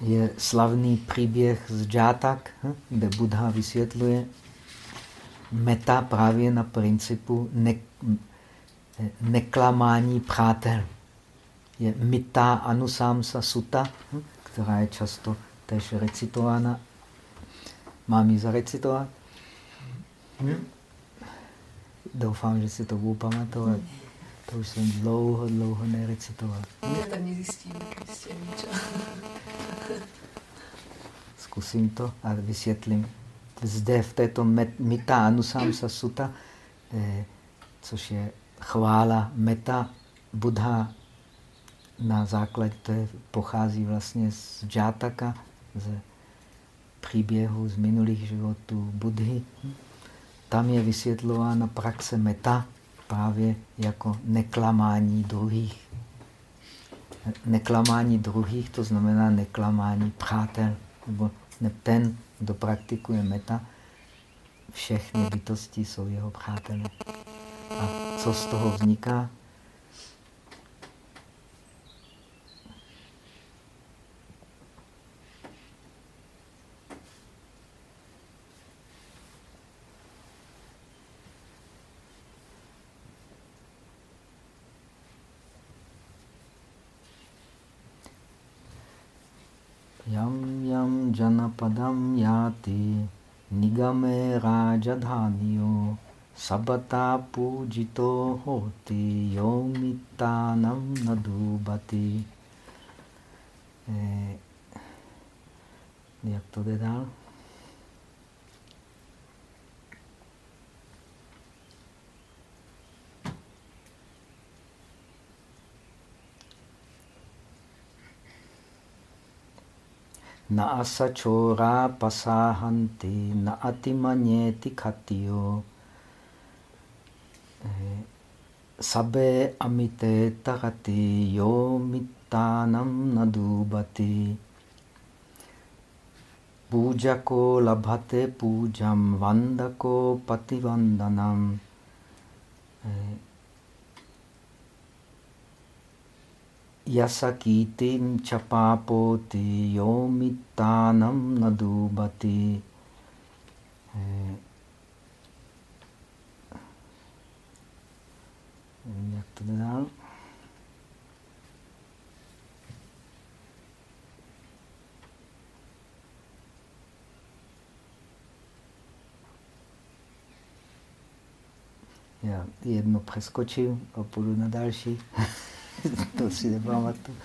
je slavný příběh z Džátak, hm, kde Buddha vysvětluje meta právě na principu ne, neklamání přátel. Je mita anusamsa sutta, hm, která je často tež recitována. Mám ji zarecitovat? Hm? Doufám, že si to budu pamatovat. To už jsem dlouho, dlouho nerecitoval. Tak mě zjistíme, Zkusím to a vysvětlím. Zde v této Mita Anusamsa Sutta, eh, což je chvála Meta Buddha na základě, to je, pochází vlastně z Džátaka, z příběhu z minulých životů Budhy. Tam je vysvětlována praxe meta právě jako neklamání druhých. Neklamání druhých, to znamená neklamání přátel. Nebo ten, kdo praktikuje meta, všechny bytosti jsou jeho přáteli. A co z toho vzniká? Yam janapadam yati nigame rajadhaniyo sabata pujito hoti yomitanam nadubati. Eh, jak to jde dál? न असचोरापसाहन्ति न अतिमन्येति खतियो सबे अमिते तरति यो मित्तानं न दूबति पूजको लभते पूजं वन्दको पतिवन्दनम् yasakitim chapapoti yomitanam nadubati. Eh, jak to dál? Já jedno přeskočím a půjdu na další. to si nepamatuju.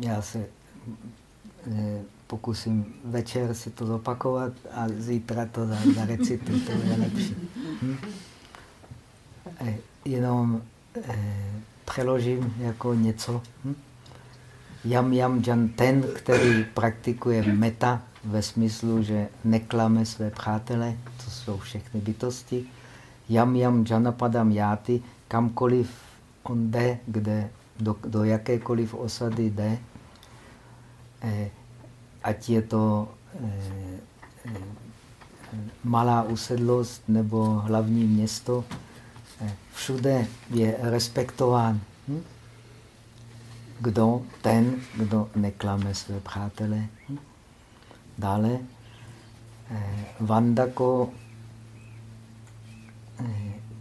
Já se pokusím večer si to zopakovat a zítra to zarecituji, to je lepší. Hm? Eh, jenom eh, přeložím jako něco. Hm? Jam Jam Jan, ten, který praktikuje meta ve smyslu, že neklame své přátele, to jsou všechny bytosti. Jam Jam Janapadam Játy, kamkoliv on jde, kde, do, do jakékoliv osady jde, eh, ať je to eh, eh, malá usedlost nebo hlavní město, eh, všude je respektován. Hm? Kdo? Ten, kdo neklame své přátele. Hm? Dále Vandako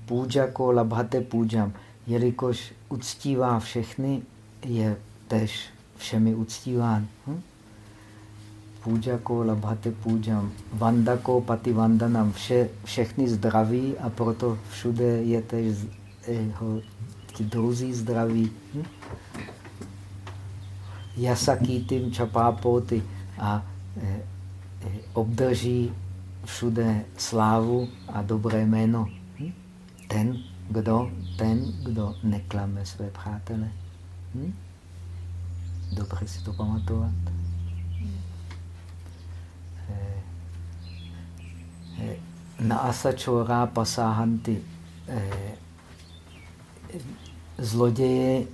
půjako labhate půjam. Jelikož uctívá všechny, je tež všemi uctíván. Hm? Půjako labhate půjam. Vandako pati vandanam. Vše, všechny zdraví a proto všude je tež jeho, ti druzí zdraví. Hm? Jasakýtym čapápoty a e, e, obdrží všude slávu a dobré jméno. Hm? Ten, kdo, ten, kdo neklame své přátele. Hm? Dobře si to pamatovat. Na asačora pasáhanty. Zloděje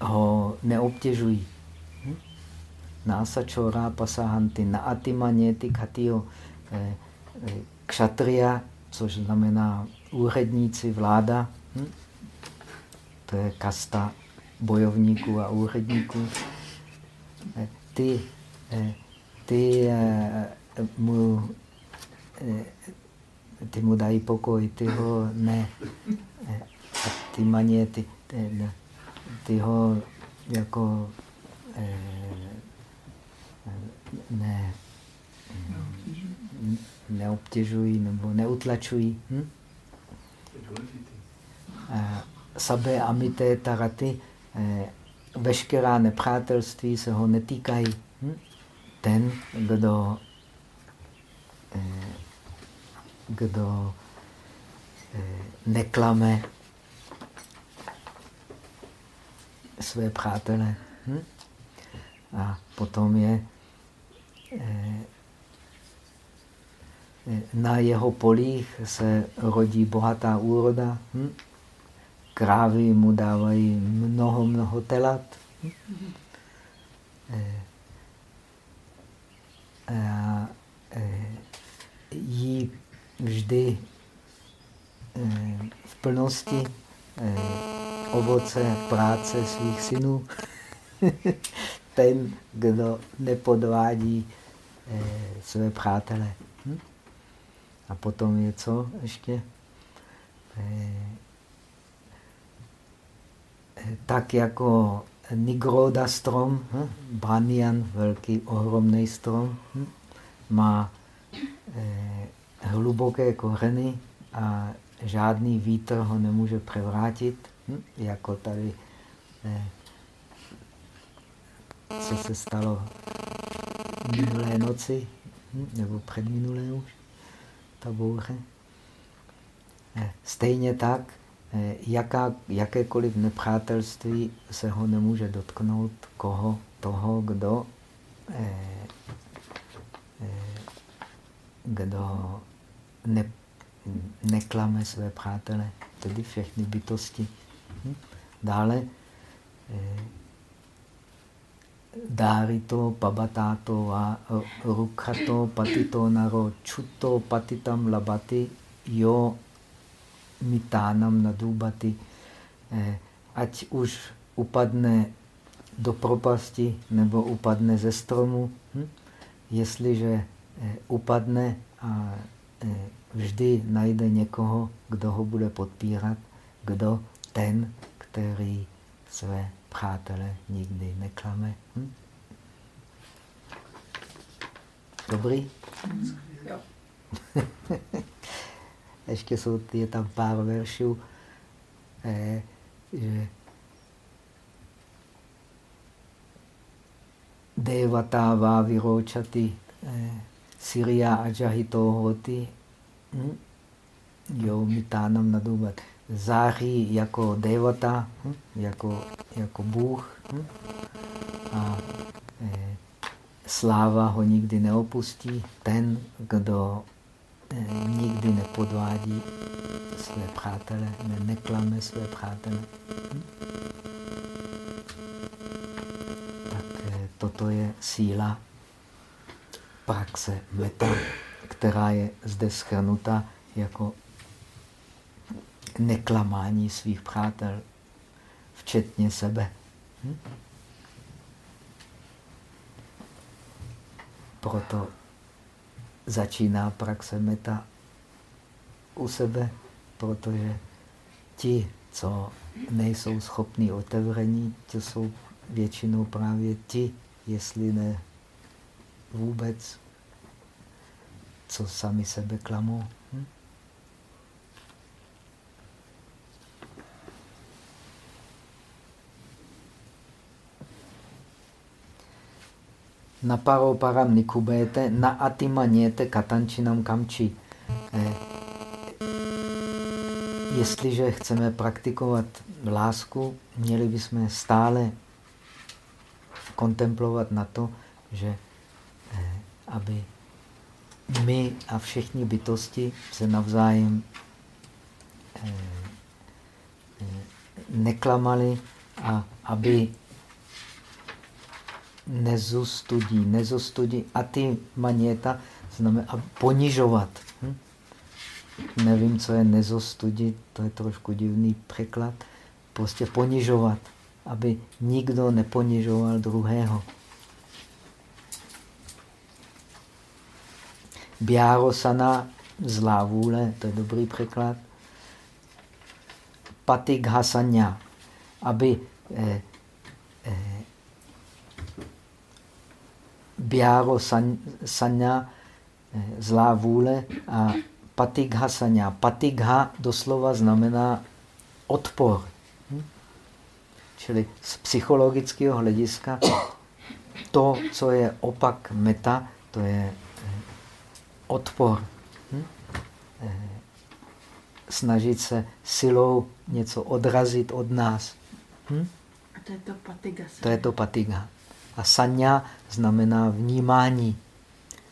ho neobtěžují. Hm? Nása čora pasahanty, na atimaněty katio eh, eh, kšatria, což znamená úředníci, vláda. Hm? To je kasta bojovníků a úředníků. Eh, ty, ty mu, ty mu dají pokoj, ty ho ne. A ty maněty, ty, ty ho jako eh, ne, neobtěžují nebo neutlačují. Hm? Sabe amité taraty, eh, veškerá nepřátelství se ho netýkají. Hm? Ten, kdo, eh, kdo neklame své přátele. Hm? A potom je eh, na jeho polích se rodí bohatá úroda. Hm? Krávy mu dávají mnoho, mnoho telat. Hm? Eh, a eh, jí vždy v plnosti ovoce práce svých synů. Ten, kdo nepodvádí eh, své přátele. Hm? A potom je co ještě? Eh, tak jako Nigroda strom, hm? Banyan, velký, ohromný strom, hm? má eh, hluboké kořeny a žádný vítr ho nemůže převrátit. Hm? Jako tady, eh, co se stalo minulé noci, hm? nebo předminulé už, ta bouře. Eh, stejně tak, eh, jaká, jakékoliv nepřátelství se ho nemůže dotknout koho, toho, kdo, eh, eh, kdo ne, neklame své přátele, tedy všechny bytosti. Hm? Dále eh, dárito, pabatato a rukhato, patito naro, čuto, patitam labati, jo, mitánam nadubati. Eh, ať už upadne do propasti nebo upadne ze stromu, hm? jestliže eh, upadne a vždy najde někoho, kdo ho bude podpírat, kdo ten, který své přátele nikdy neklame. Hm? Dobrý? Jo. Ještě jsou, je tam pár veršů, eh, že Devata va viročati eh, Syria ajahito hoti hm? jo mitánam nadubat. Září jako devata, hm? jako, jako Bůh hm? a eh, sláva ho nikdy neopustí. Ten, kdo eh, nikdy nepodvádí své přátele, ne, neklame své přátele. Hm? Tak eh, toto je síla praxe meta, která je zde schrnuta jako neklamání svých přátel, včetně sebe. Hm? Proto začíná praxe meta u sebe, protože ti, co nejsou schopní otevření, to jsou většinou právě ti, jestli ne vůbec, co sami sebe klamou. Hm? Na paro param nikubete, na atima něte katančinam kamči. Eh, jestliže chceme praktikovat lásku, měli bychom stále kontemplovat na to, že eh, aby my a všichni bytosti se navzájem eh, neklamali a aby nezostudí, nezostudí. A ty maněta znamená ponižovat. Hm? Nevím, co je nezostudit, to je trošku divný překlad. Prostě ponižovat, aby nikdo neponižoval druhého. Biárosana, zlá vůle, to je dobrý překlad. Patighasanya, aby eh, eh, Biáro sanya, eh, zlá vůle a patigha sanya. Patigha doslova znamená odpor. Hm? Čili z psychologického hlediska to, co je opak meta, to je odpor. Hm? Eh, snažit se silou něco odrazit od nás. Hm? A to je to patiga. To je to patiga. A sanya znamená vnímání.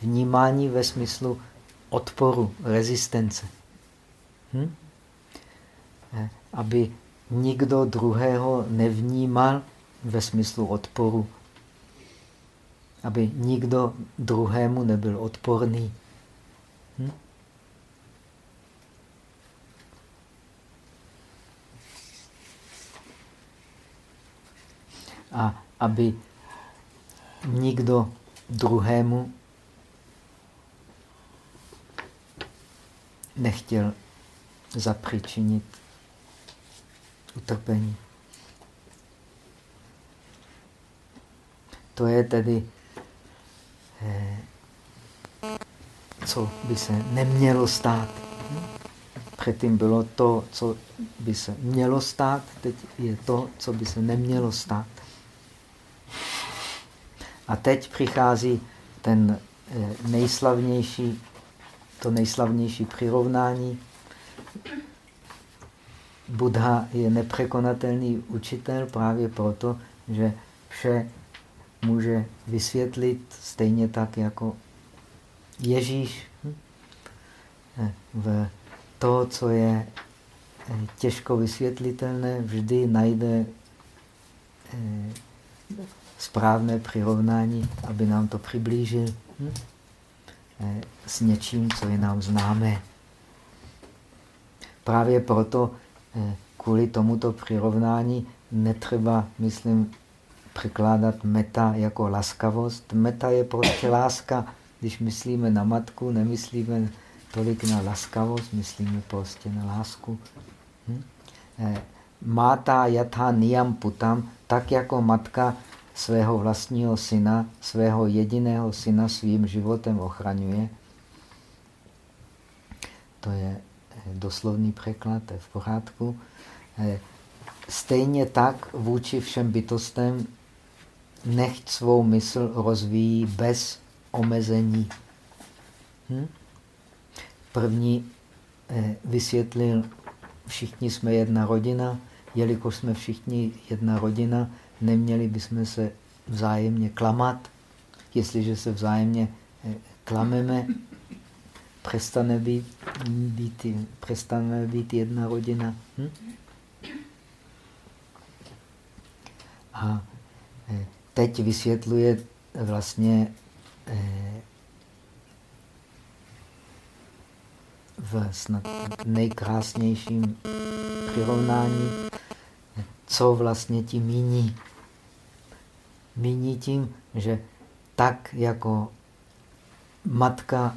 Vnímání ve smyslu odporu, rezistence. Hm? Eh, aby nikdo druhého nevnímal ve smyslu odporu. Aby nikdo druhému nebyl odporný. A aby nikdo druhému nechtěl zapříčinit utrpení. To je tedy, eh, co by se nemělo stát. Předtím bylo to, co by se mělo stát, teď je to, co by se nemělo stát. A teď přichází ten eh, nejslavnější, to nejslavnější přirovnání. Buddha je nepřekonatelný učitel právě proto, že vše může vysvětlit stejně tak jako Ježíš. Hm? Eh, v to, co je eh, těžko vysvětlitelné, vždy najde správné přirovnání, aby nám to přiblížil hm? Eh, s něčím, co je nám známé. Právě proto eh, kvůli tomuto přirovnání netřeba, myslím, překládat meta jako laskavost. Meta je prostě láska. Když myslíme na matku, nemyslíme tolik na laskavost, myslíme prostě na lásku. Hm? Máta jatha niyam putam, tak jako matka svého vlastního syna, svého jediného syna svým životem ochraňuje. To je eh, doslovný překlad, je v pořádku. Eh, stejně tak vůči všem bytostem nechť svou mysl rozvíjí bez omezení. Hm? První eh, vysvětlil, všichni jsme jedna rodina, jelikož jsme všichni jedna rodina, neměli bychom se vzájemně klamat. Jestliže se vzájemně eh, klameme, přestane být, být, přestane být jedna rodina. Hm? A eh, teď vysvětluje vlastně eh, v snad nejkrásnějším přirovnání, co vlastně tím míní. Míní tím, že tak jako matka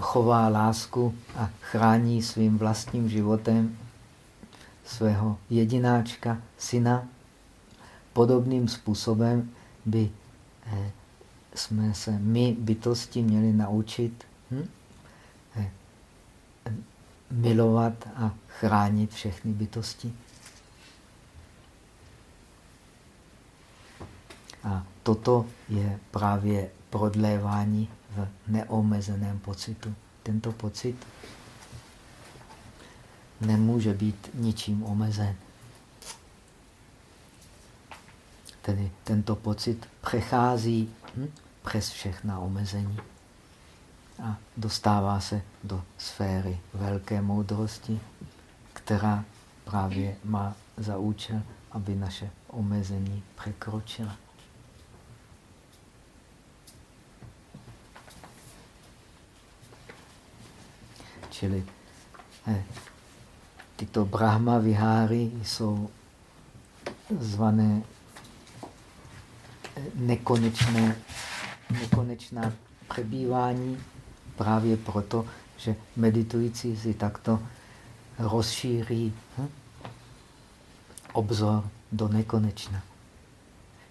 chová lásku a chrání svým vlastním životem svého jedináčka, syna, podobným způsobem by eh, jsme se my bytosti měli naučit milovat a chránit všechny bytosti. A toto je právě prodlévání v neomezeném pocitu. Tento pocit nemůže být ničím omezen. Tedy tento pocit přechází hm, přes všechna omezení a dostává se do sféry velké moudrosti, která právě má za účel, aby naše omezení překročila. Čili eh, tyto Brahma viháry jsou zvané eh, nekonečné, nekonečná přebývání právě proto, že meditující si takto rozšíří hm, obzor do nekonečna.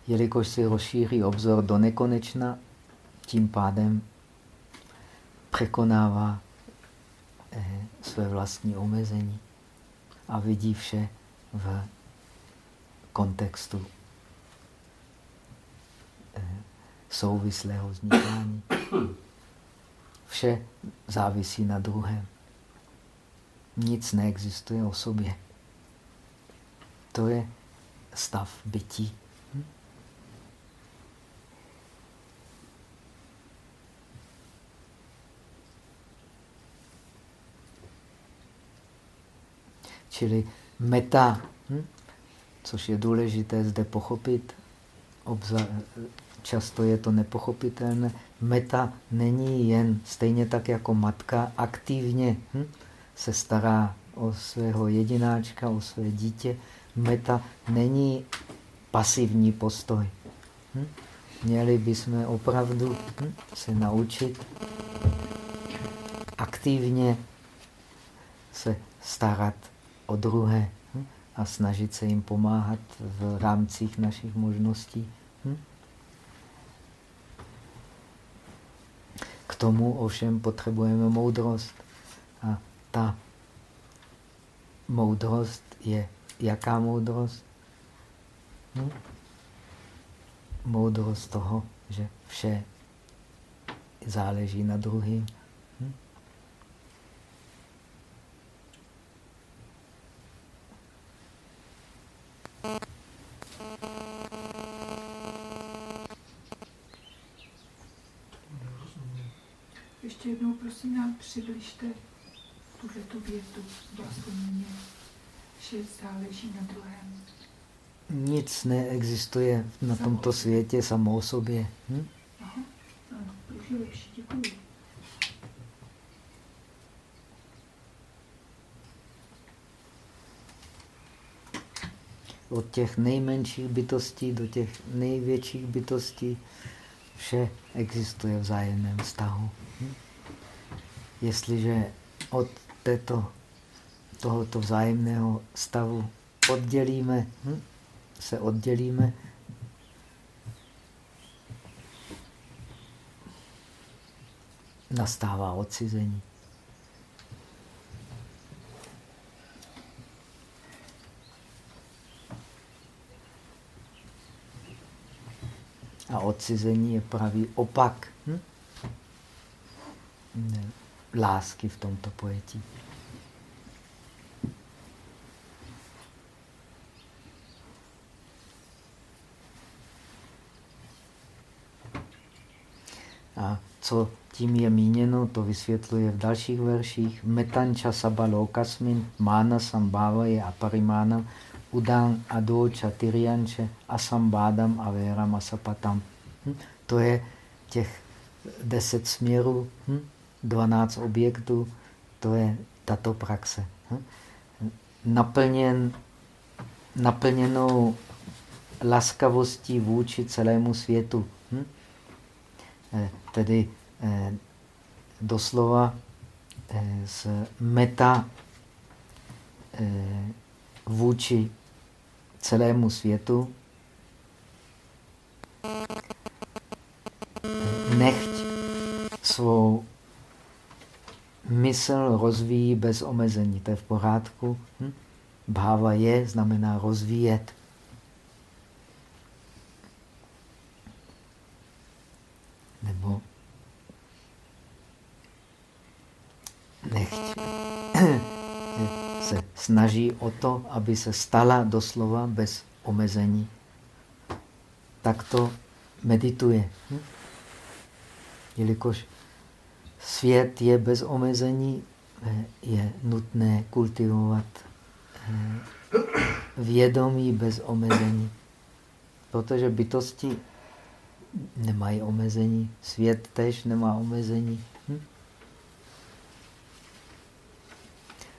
Jelikož si rozšíří obzor do nekonečna, tím pádem překonává eh, své vlastní omezení a vidí vše v kontextu eh, souvislého vznikání. Vše závisí na druhém. Nic neexistuje o sobě. To je stav bytí. Čili meta, hm? což je důležité zde pochopit, často je to nepochopitelné. Meta není jen stejně tak jako matka aktivně hm, se stará o svého jedináčka, o své dítě. Meta není pasivní postoj. Hm? Měli bychom opravdu hm, se naučit aktivně se starat o druhé hm? a snažit se jim pomáhat v rámcích našich možností. K tomu ovšem potřebujeme moudrost. A ta moudrost je jaká moudrost? Hm? Moudrost toho, že vše záleží na druhým. Hm? Ještě jednou prosím nám přibližte tuhle tu větu mě, že záleží na druhém. Nic neexistuje na tomto světě samo o sobě. Hm? Aha, ano, děkuji. Od těch nejmenších bytostí do těch největších bytostí vše existuje v vzájemném vztahu. Jestliže od této, tohoto vzájemného stavu oddělíme, hm? se oddělíme, nastává odcizení. A odcizení je pravý opak hm? Lásky v tomto pojetí. A co tím je míněno, to vysvětluje v dalších verších. Metanča sabalokasmin, mána sambhava je aparimánam, udang adoča tyrianče asambádam a véram asapatam. Hm? To je těch deset směrů, hm? 12 objektů, to je tato praxe. Hm? Naplněn, naplněnou laskavostí vůči celému světu. Hm? Eh, tedy eh, doslova eh, z meta vůči celému světu, nechť svou mysl rozvíjí bez omezení. To je v pořádku. Hm? Je znamená rozvíjet. Nebo nechť se snaží o to, aby se stala doslova bez omezení. Tak to medituje. Hm? Jelikož svět je bez omezení, eh, je nutné kultivovat eh, vědomí bez omezení. Protože bytosti nemají omezení, svět tež nemá omezení. Hm?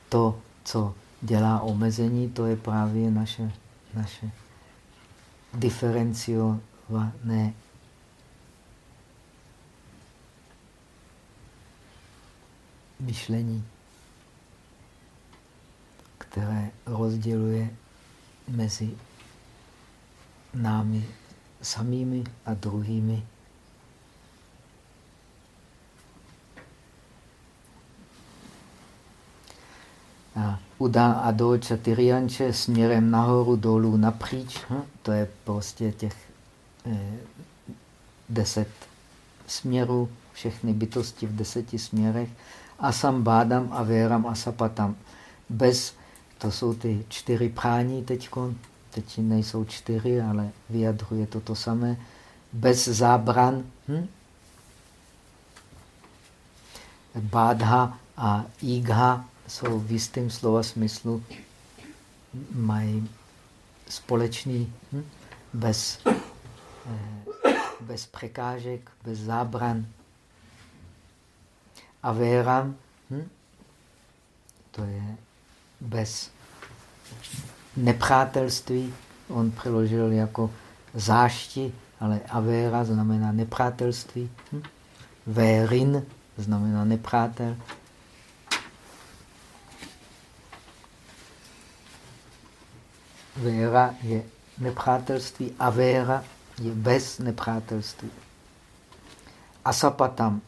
To, co dělá omezení, to je právě naše, naše diferenciované myšlení, které rozděluje mezi námi samými a druhými. A udá a do čatyrianče směrem nahoru, dolů, napříč. Hm? To je prostě těch eh, deset směrů, všechny bytosti v deseti směrech asam bádam a véram asapatam. Bez, to jsou ty čtyři prání teď, teď nejsou čtyři, ale vyjadruje to to samé. Bez zábran, hm? bádha a igha jsou v jistém slova smyslu, mají společný, hm? bez, eh, bez překážek, bez zábran. A véra, hm? to je bez nepřátelství. On přeložil jako zášti, ale avéra znamená nepřátelství. Hm? Vérin znamená nepřátel. Véra je nepřátelství a véra je bez nepřátelství. Asapatam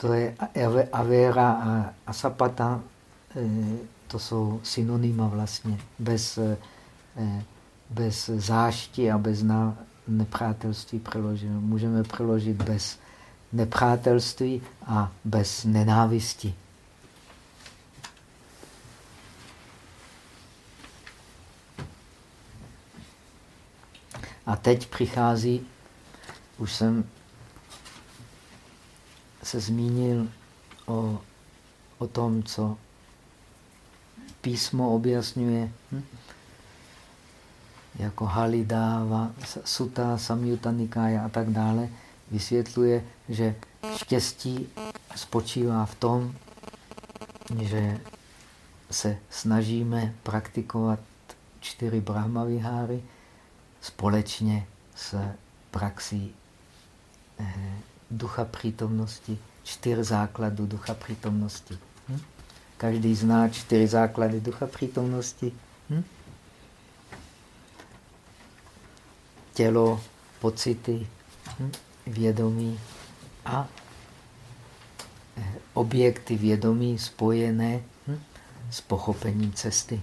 to je Avera a Asapata, eh, to jsou synonyma vlastně. Bez, eh, bez zášti a bez nepřátelství přeloženo. Můžeme přeložit bez nepřátelství a bez nenávisti. A teď přichází, už jsem se zmínil o, o tom, co písmo objasňuje, hm? jako Halidáva, Sutta, Samyutta Nikája a tak dále, vysvětluje, že štěstí spočívá v tom, že se snažíme praktikovat čtyři brahmaviháry společně s praxí eh, ducha přítomnosti, čtyř základů ducha přítomnosti. Hm? Každý zná čtyři základy ducha přítomnosti. Hm? Tělo, pocity, hm? vědomí a eh, objekty vědomí spojené hm? s pochopením cesty.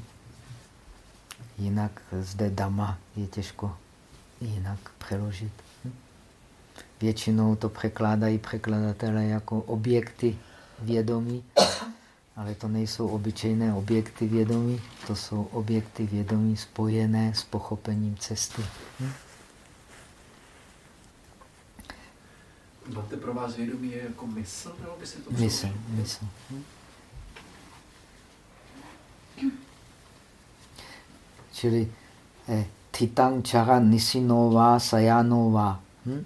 Jinak zde dama je těžko jinak přeložit. Většinou to překládají překladatelé jako objekty vědomí, ale to nejsou obyčejné objekty vědomí, to jsou objekty vědomí spojené s pochopením cesty. Hm? Máte pro vás vědomí jako mysl, nebo by se to Mysl, mysl. Hm? Čili eh, Titang Chara Nisinová Sajanová. Hm?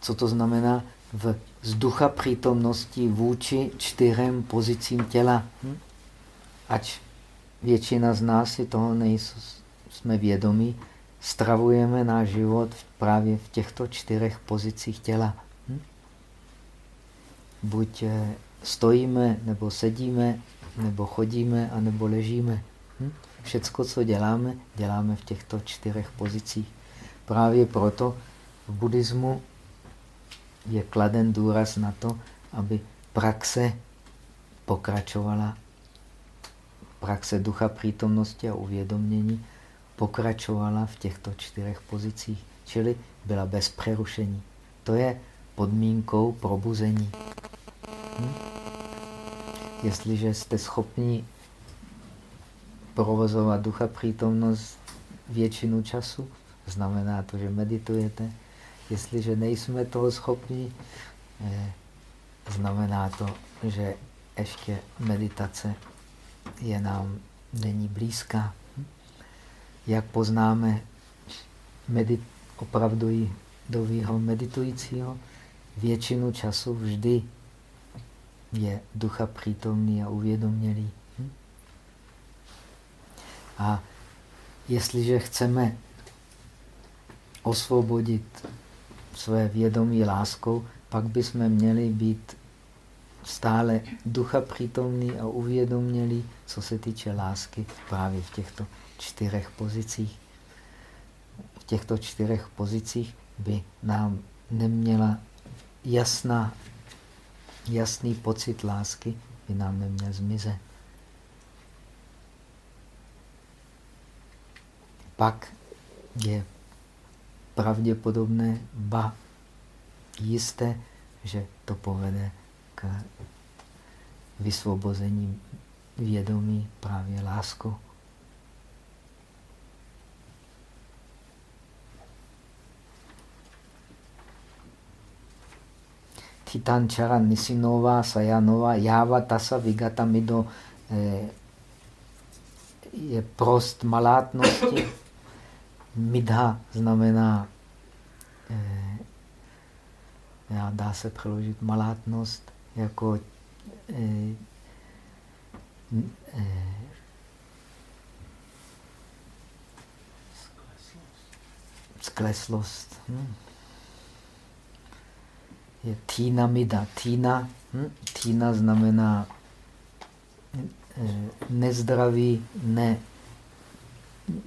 Co to znamená? V vzducha přítomnosti vůči čtyřem pozicím těla. Hm? Ať většina z nás si toho nejsme vědomí, stravujeme náš život právě v těchto čtyřech pozicích těla. Hm? Buď eh, stojíme, nebo sedíme, nebo chodíme, anebo ležíme. Hm? Všecko, co děláme, děláme v těchto čtyřech pozicích. Právě proto v buddhismu je kladen důraz na to, aby praxe pokračovala, praxe ducha přítomnosti a uvědomění pokračovala v těchto čtyřech pozicích, čili byla bez přerušení. To je podmínkou probuzení. Hm? Jestliže jste schopni provozovat ducha přítomnost většinu času, znamená to, že meditujete. Jestliže nejsme toho schopni, eh, znamená to, že ještě meditace je nám není blízká. Jak poznáme medit, opravdu dovýho meditujícího? Většinu času vždy je ducha přítomný a uvědomělý. A jestliže chceme osvobodit své vědomí láskou, pak bychom měli být stále ducha přítomný a uvědomělý, co se týče lásky právě v těchto čtyřech pozicích. V těchto čtyřech pozicích by nám neměla jasná jasný pocit lásky by nám neměl zmizet. Pak je pravděpodobné, ba jisté, že to povede k vysvobození vědomí právě láskou. Titančara Nisinova Sajanova Java Tasa Vigatamido eh, je prost malátnosti. Midha znamená, eh, dá se přeložit malátnost jako eh, eh, skleslost. Hmm je týna mida. Týna, hm? týna znamená nezdravý, ne,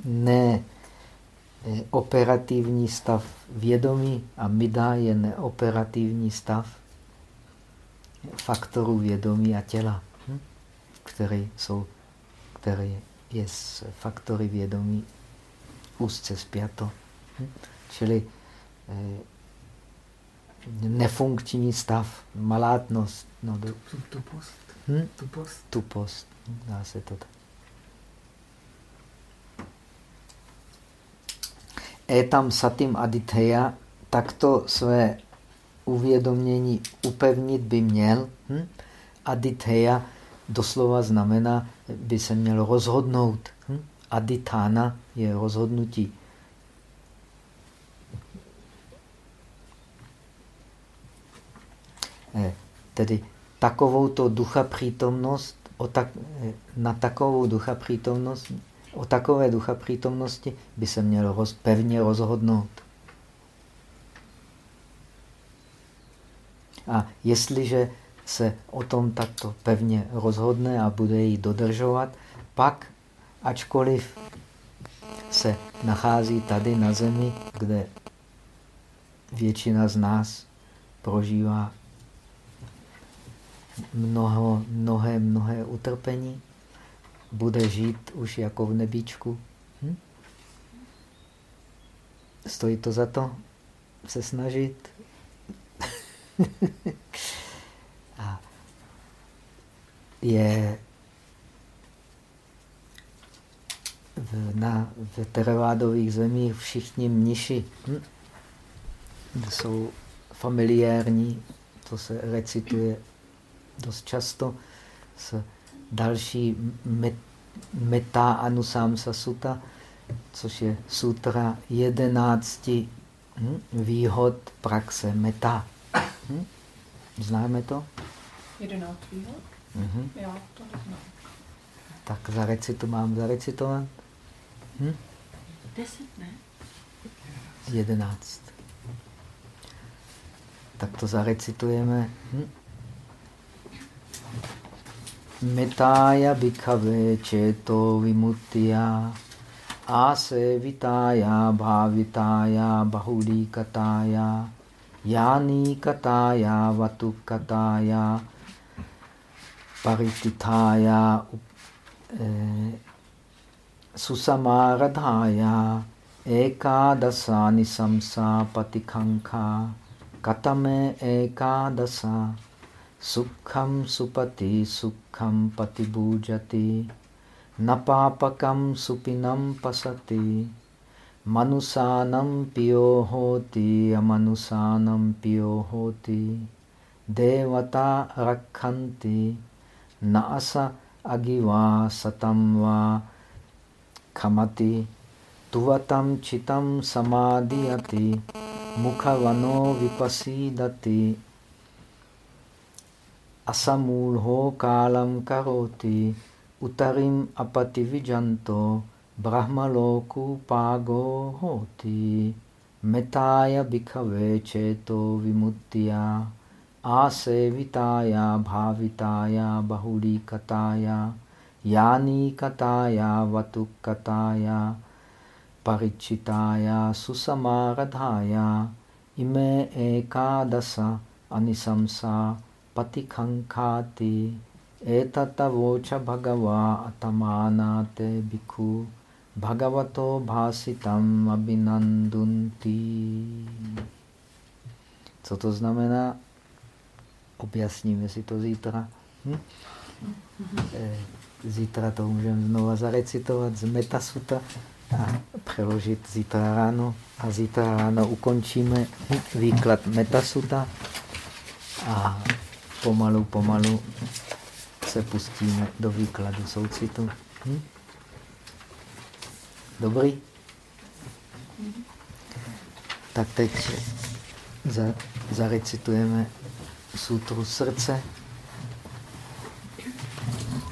ne operativní stav vědomí a mida je neoperativní stav faktorů vědomí a těla, hm? které jsou, které je s faktory vědomí úzce spjato. Hm? Čili eh, nefunkční stav, malátnost. No, do... Tupost. Hm? Tupost. Tupost. Dá se to tak. Etam satim aditheya, takto své uvědomění upevnit by měl. Hm? Aditheya doslova znamená, by se měl rozhodnout. Hm? Aditana je rozhodnutí. Eh, tedy takovouto ducha přítomnost, o tak, eh, na takovou ducha přítomnost, o takové ducha přítomnosti by se měl roz, pevně rozhodnout. A jestliže se o tom takto pevně rozhodne a bude ji dodržovat, pak, ačkoliv se nachází tady na zemi, kde většina z nás prožívá mnoho, mnohé, mnohé utrpení, bude žít už jako v nebíčku. Hm? Stojí to za to se snažit. A je v, na, v teravádových zemích všichni mniši hm? jsou familiární, to se recituje dost často s další met, Meta Anusamsa Sutta, což je sutra jedenácti hm, výhod praxe meta. Hm? Známe to? Jedenáct výhod? Mhm. Já to neznám. Tak zarecitu, mám zarecitovat? Hm? Deset, ne? Jedenáct. Tak to zarecitujeme. Hm? Metaya bhikhave cheto vimuttiya asevitaya bhavitaya bahuri kataya yani kataya vatu kataya paritithaya eh, susamaradhaya ekadasa nisamsa patikanka katame ekadasa Sukham supati sukham patibhujati napapakam supinam pasati manusanam piyo hoti amanusanam piyo hoti devata rakhanti naasa agiva satam va kamati tuvatam chitam samadhiyati mukhavano vipasidati असमूढ़ो कालम करोति उतरिम अपति विजंतो ब्रह्मलोकु पागो होति मिताय बिखवे चेतो विमुक्तिया आसेविताया भाविताया बहुलीकताया यानीकताया वतुकताया परिचिताया सुसमारधाया इमे एकादश अनिशंसा patikhankhati etata vocha bhagava atamanate bhikkhu bhagavato bhasitam abhinandunti. Co to znamená? Objasníme si to zítra. Hm? Eh, zítra to můžeme znova zarecitovat z Metasuta a přeložit zítra ráno. A zítra ráno ukončíme výklad Metasuta a pomalu, pomalu se pustíme do výkladu soucitu. Hm? Dobrý? Tak teď za, zarecitujeme sutru srdce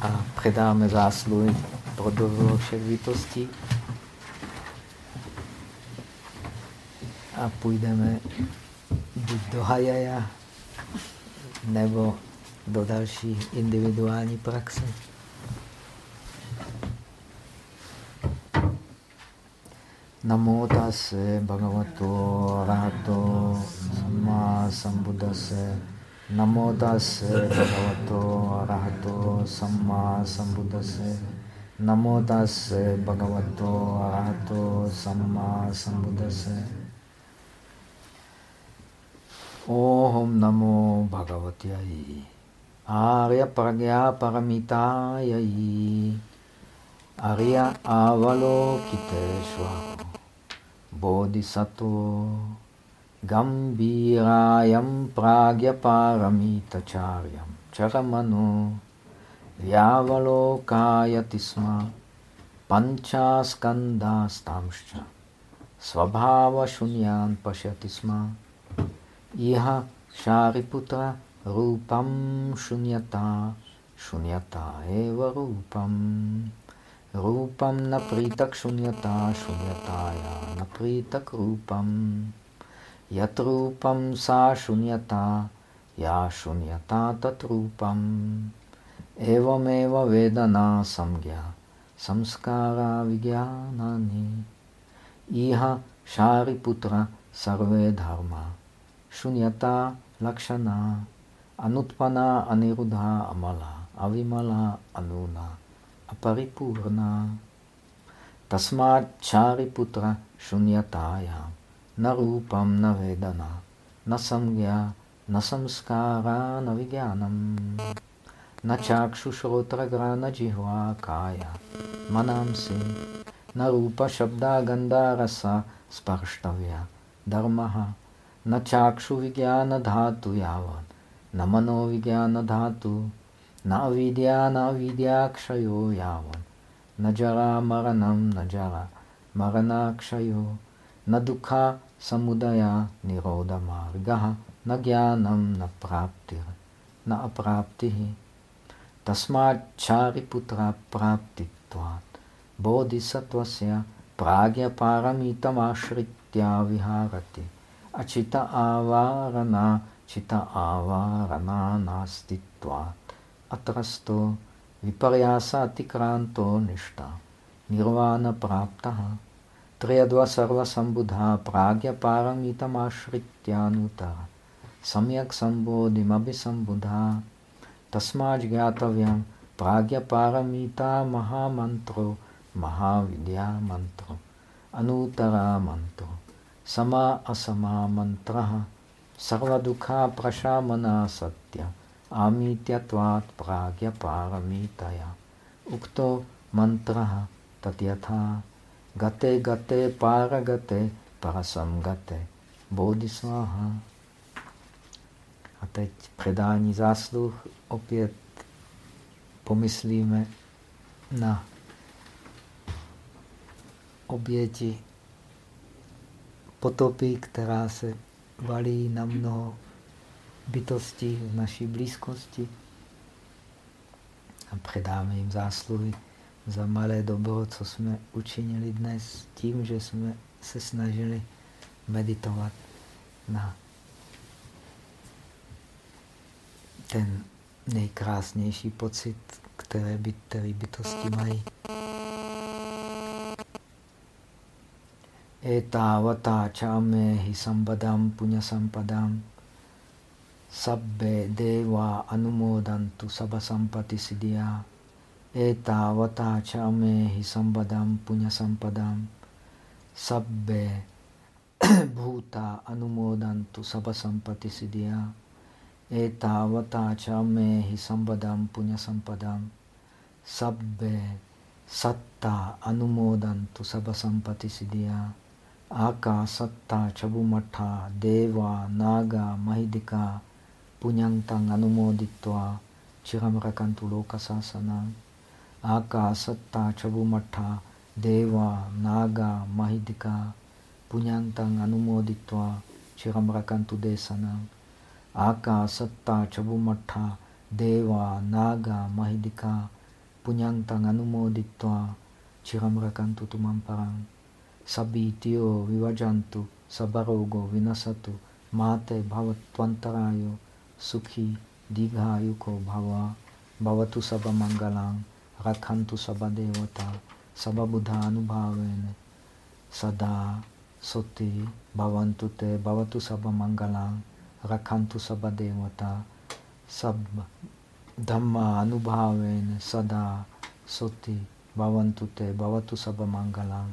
a předáme zásluhy pro dobro všech bytostí. A půjdeme buď do Hajaja, nebo do další individuální praxe. Namo tase bhagavato arahato samma sambuddhase Namo tase bhagavato arahato samma sambuddhase Namo tase bhagavato arahato samma sambuddhase Om Namo Bhagavatyai Arya Pragya Paramitāyai Arya Avalokiteshvaro Bodhisattva Gambhirayam Pragya Paramitacharyam Charamano Vyavalokayatisma Panchaskandastamscha Svabhava Shunyan यह शारिपुत्र रूपम शून्यता शून्यता एव रूपम। रूपम न प्रीतक शून्यता, शून्यताया न प्रीतक रूपम। यत सा शून्यता, या शून्यता तत्रूपम एवमेव वेदना संज्ञा, संस्कारा विज्ञानानि। इह शारिपुत्र सर्वे धर्मा। Shunyata Lakshana Anutpana Anirudha Amala Avimala Anuna a paripurna. Tasmát čári putra šunyatája, na rupam, na vedana, na samgya, na samskára, na vigyánam, na čákšu šrotra grana jihva kája, manamsi, na rupa shabda gandha rasa sparštavya, dharmaha, न चाक्षु विज्ञान धातु यावत्, न मनो विज्ञान धातु, न अविद्या, न विद्याक्षयो यावत्। न जरा मरणं, न जरा मरणाक्षयो, न दुःखा समुदया निरोधमार्गः, न ज्ञानं, न प्राप्तिर् न अप्राप्तिः। तस्माच्छारिपुत्रप्राप्तित्वात्, बोधिसत्त्वस्य प्राज्ञपारमितमाश्रित्या विहारति। Viharati, achita avarana, chita avarana nastitvat, atrasto viparyasa atikranto nishta, nirvana praptaha, Triyadva sarva sambudha pragya paramitamasrityanutara samyak sambodhim abhisambudha tasmaj gyatavyam pragya paramita mahamantro mahavidya mantro anutara mantro sama asama mantraha sarva dukha prashamana satya amityatvat pragya paramitaya ukto mantraha tatyatha Gate, gate, para gate, parasam gate, bodhisvaha. A teď předání zásluh opět pomyslíme na oběti potopy, která se valí na mnoho bytostí v naší blízkosti a předáme jim zásluhy za malé dobro, co jsme učinili dnes, tím, že jsme se snažili meditovat na ten nejkrásnější pocit, které by, který bytosti mají. Etavata čáme sambadam punya sampadam sabbe deva anumodantu sabasampati siddhya etavata chame hi sambadam punya sampadam sabbe bhuta anumodantu sabha sampati siddhya etavata chame hi sambadam punya sampadam sabbe satta anumodantu sabha sampati aka satta chabumatha deva naga mahidika punyantang anumoditva chiram rakantu lokasasana Akasatta Chabumatha Deva Naga Mahidika Punyantang Anumoditva Chiramrakantu Desana Akasatta Chabumatha Deva Naga Mahidika Punyantang सभीतियो विवजंतु सबरोगो विनसतु माते भवत्वंतरायो सुखी दीर्घायुको भवा भवतु सब मंगलां रखन्तु सब देवता सब बुधानुभावेन सदा सुति भवन्तु ते भवतु सब मंगलां रखन्तु सब देवता सब धम्म अनुभावेन सदा सुति भवन्तु ते भवतु सब मंगलां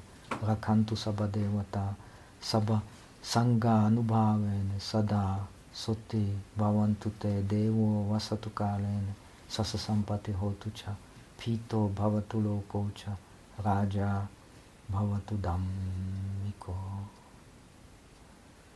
rakhantu sabadevata sabha sangha anubhavene sada soti bhavantu te devo vasatu kalene sasa sampati hotu cha Pito bhavatu lokocha raja bhavatu dam.